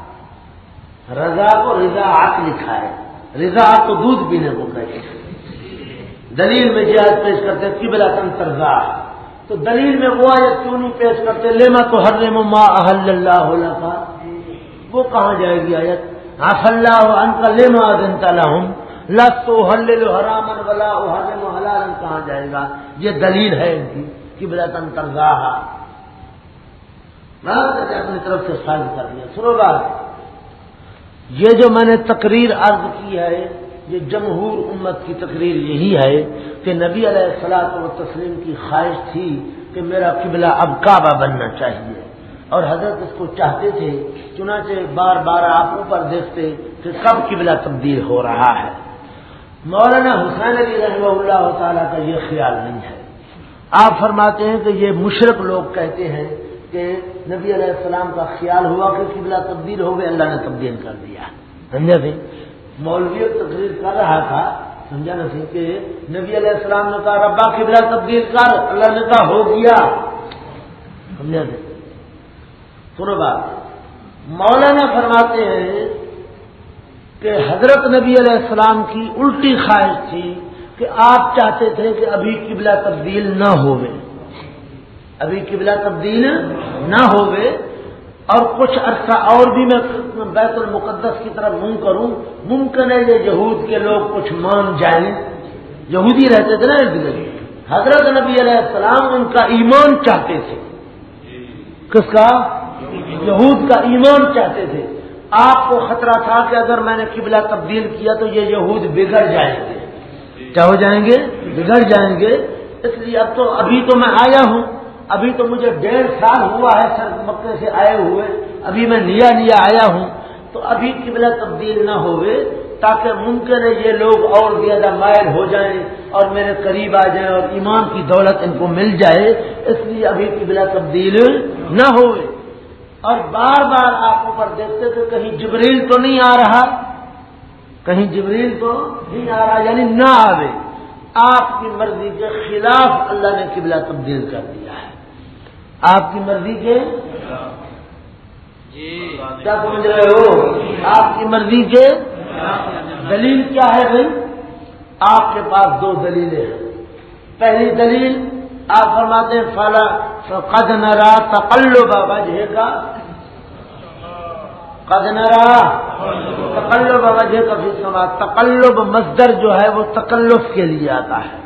رضا کو رضاعت لکھا ہے۔ رضا تو دودھ پینے کو کہتے ہیں۔ دلیل میں جہاز پیش کرتے کی بلا تو دلیل میں وہ آیت کیوں نہیں پیش کرتے؟ لیما تو ہر ما احل اللہ کا وہ کہاں جائے گی آیت؟ آف اللہ ان کا لیما دن تلحم لس تو حل حرام ولا حرم حلال کہاں جائے گا؟ یہ دلیل ہے ان کی کی بلا تنترزا اپنی طرف سے سائن کر دیا، سنو بات۔ یہ جو میں نے تقریر عرض کی ہے یہ جمہور امت کی تقریر یہی ہے کہ نبی علیہ السلاط و تسلیم کی خواہش تھی کہ میرا قبلہ اب کعبہ بننا چاہیے۔ اور حضرت اس کو چاہتے تھے، چنانچہ بار بار آپ اوپر دیکھتے کہ کب قبلہ تبدیل ہو رہا ہے۔ مولانا حسین علی رحمہ اللہ تعالیٰ کا یہ خیال نہیں ہے۔ آپ فرماتے ہیں کہ یہ مشرق لوگ کہتے ہیں کہ نبی علیہ السلام کا خیال ہوا کہ قبلہ تبدیل ہو گئے، اللہ نے تبدیل کر دیا۔ سمجھا سی مولوی تقریر کر رہا تھا، سمجھا نا سی کہ نبی علیہ السلام نے کہا، ربا قبلہ تبدیل کر، اللہ نے کہا ہو گیا۔ سمجھا سی سنو بات۔ مولانا فرماتے ہیں کہ حضرت نبی علیہ السلام کی الٹی خواہش تھی کہ آپ چاہتے تھے کہ ابھی قبلہ تبدیل نہ ہوئے۔ ابھی قبلہ تبدیل نہ ہوئے۔ اور کچھ عرصہ اور بھی میں بیت المقدس کی طرف منہ کروں، ممکن ہے یہ یہود کے لوگ کچھ مان جائیں۔ یہودی رہتے تھے نا حضرت نبی علیہ السلام ان کا ایمان چاہتے تھے۔ کس کا؟ یہود کا ایمان چاہتے تھے۔ آپ کو خطرہ تھا کہ اگر میں نے قبلہ تبدیل کیا تو یہ یہود بگڑ جائیں گے۔ کیا ہو جائیں گے؟ بگڑ جائیں گے۔ اس لیے اب تو ابھی تو میں آیا ہوں۔ ابھی تو مجھے ڈیڑھ سال ہوا ہے سر مکے سے آئے ہوئے، ابھی میں نیا نیا آیا ہوں۔ تو ابھی قبلہ تبدیل نہ ہوئے، تاکہ ممکن ہے یہ لوگ اور زیادہ مائل ہو جائیں اور میرے قریب آ جائیں اور ایمان کی دولت ان کو مل جائے۔ اس لیے ابھی قبلہ تبدیل نہ ہوئے۔ اور بار بار آپ اوپر دیکھتے تھے کہیں جبریل تو نہیں آ رہا۔ کہیں جبریل تو نہیں آ رہا یعنی نہ آوے۔ آپ کی مرضی کے خلاف اللہ نے قبلہ تبدیل کر دیا ہے۔ آپ کی مرضی کے جی۔ کیا سمجھ رہے ہو؟ آپ کی مرضی کے دلیل کیا ہے بھائی؟ آپ کے پاس دو دلیلیں ہیں۔ پہلی دلیل آپ فرماتے ہیں فلا قد نرا تقلب وجہ کا قد نرا تقلب وجہ کا بھی سما تقلب مزدر جو ہے وہ تکلف کے لیے آتا ہے۔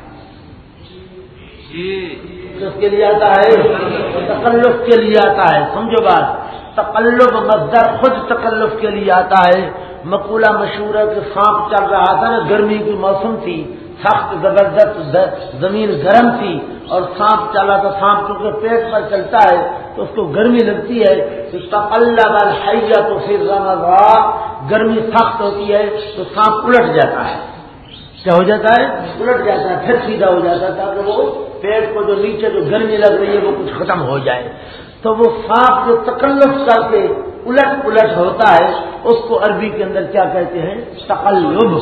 کس کے لیے آتا ہے تکلف کے لیے آتا ہے۔ سمجھو بات۔ تقلب مزدر خود تکلف کے لیے آتا ہے۔ مقولہ مشہور ہے کہ سانپ چل رہا تھا نا، گرمی کی موسم تھی۔ سخت زبردست زمین گرم تھی اور سانپ چلا تو سانپ کیونکہ پیٹ پر چلتا ہے تو اس کو گرمی لگتی ہے۔ تو اللہ حیا تو پھر گرمی سخت ہوتی ہے تو سانپ الٹ جاتا ہے۔ کیا ہو جاتا ہے؟ الٹ جاتا ہے، پھر سیدھا ہو جاتا ہے تاکہ وہ پیٹ کو جو نیچے جو گرمی لگ رہی ہے وہ کچھ ختم ہو جائے۔ تو وہ سانپ جو تکلف کر کے الٹ پلٹ ہوتا ہے، اس کو عربی کے اندر کیا کہتے ہیں؟ تقلب۔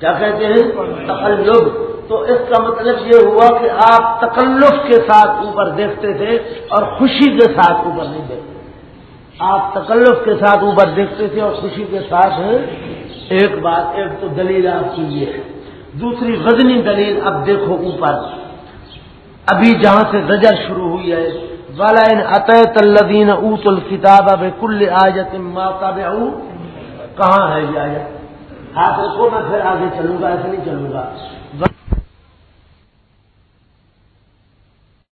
کیا کہتے ہیں؟ تقلب۔ تو اس کا مطلب یہ ہوا کہ آپ تکلف کے ساتھ اوپر دیکھتے تھے اور خوشی کے ساتھ اوپر نہیں دیکھتے۔ آپ تکلف کے ساتھ اوپر دیکھتے تھے اور خوشی کے ساتھ۔ ایک بات، ایک تو دلیل آپ کی یہ ہے۔ دوسری غزنی دلیل اب دیکھو اوپر۔ ابھی جہاں سے زجر شروع ہوئی ہے والا ان عطیت الدین اوت الکتاب اب کل آجت ماتا کہاں ہے یہ آیت؟ ہاتھ رکھو میں پھر آگے چلوں گا، ایسے نہیں چلوں گا۔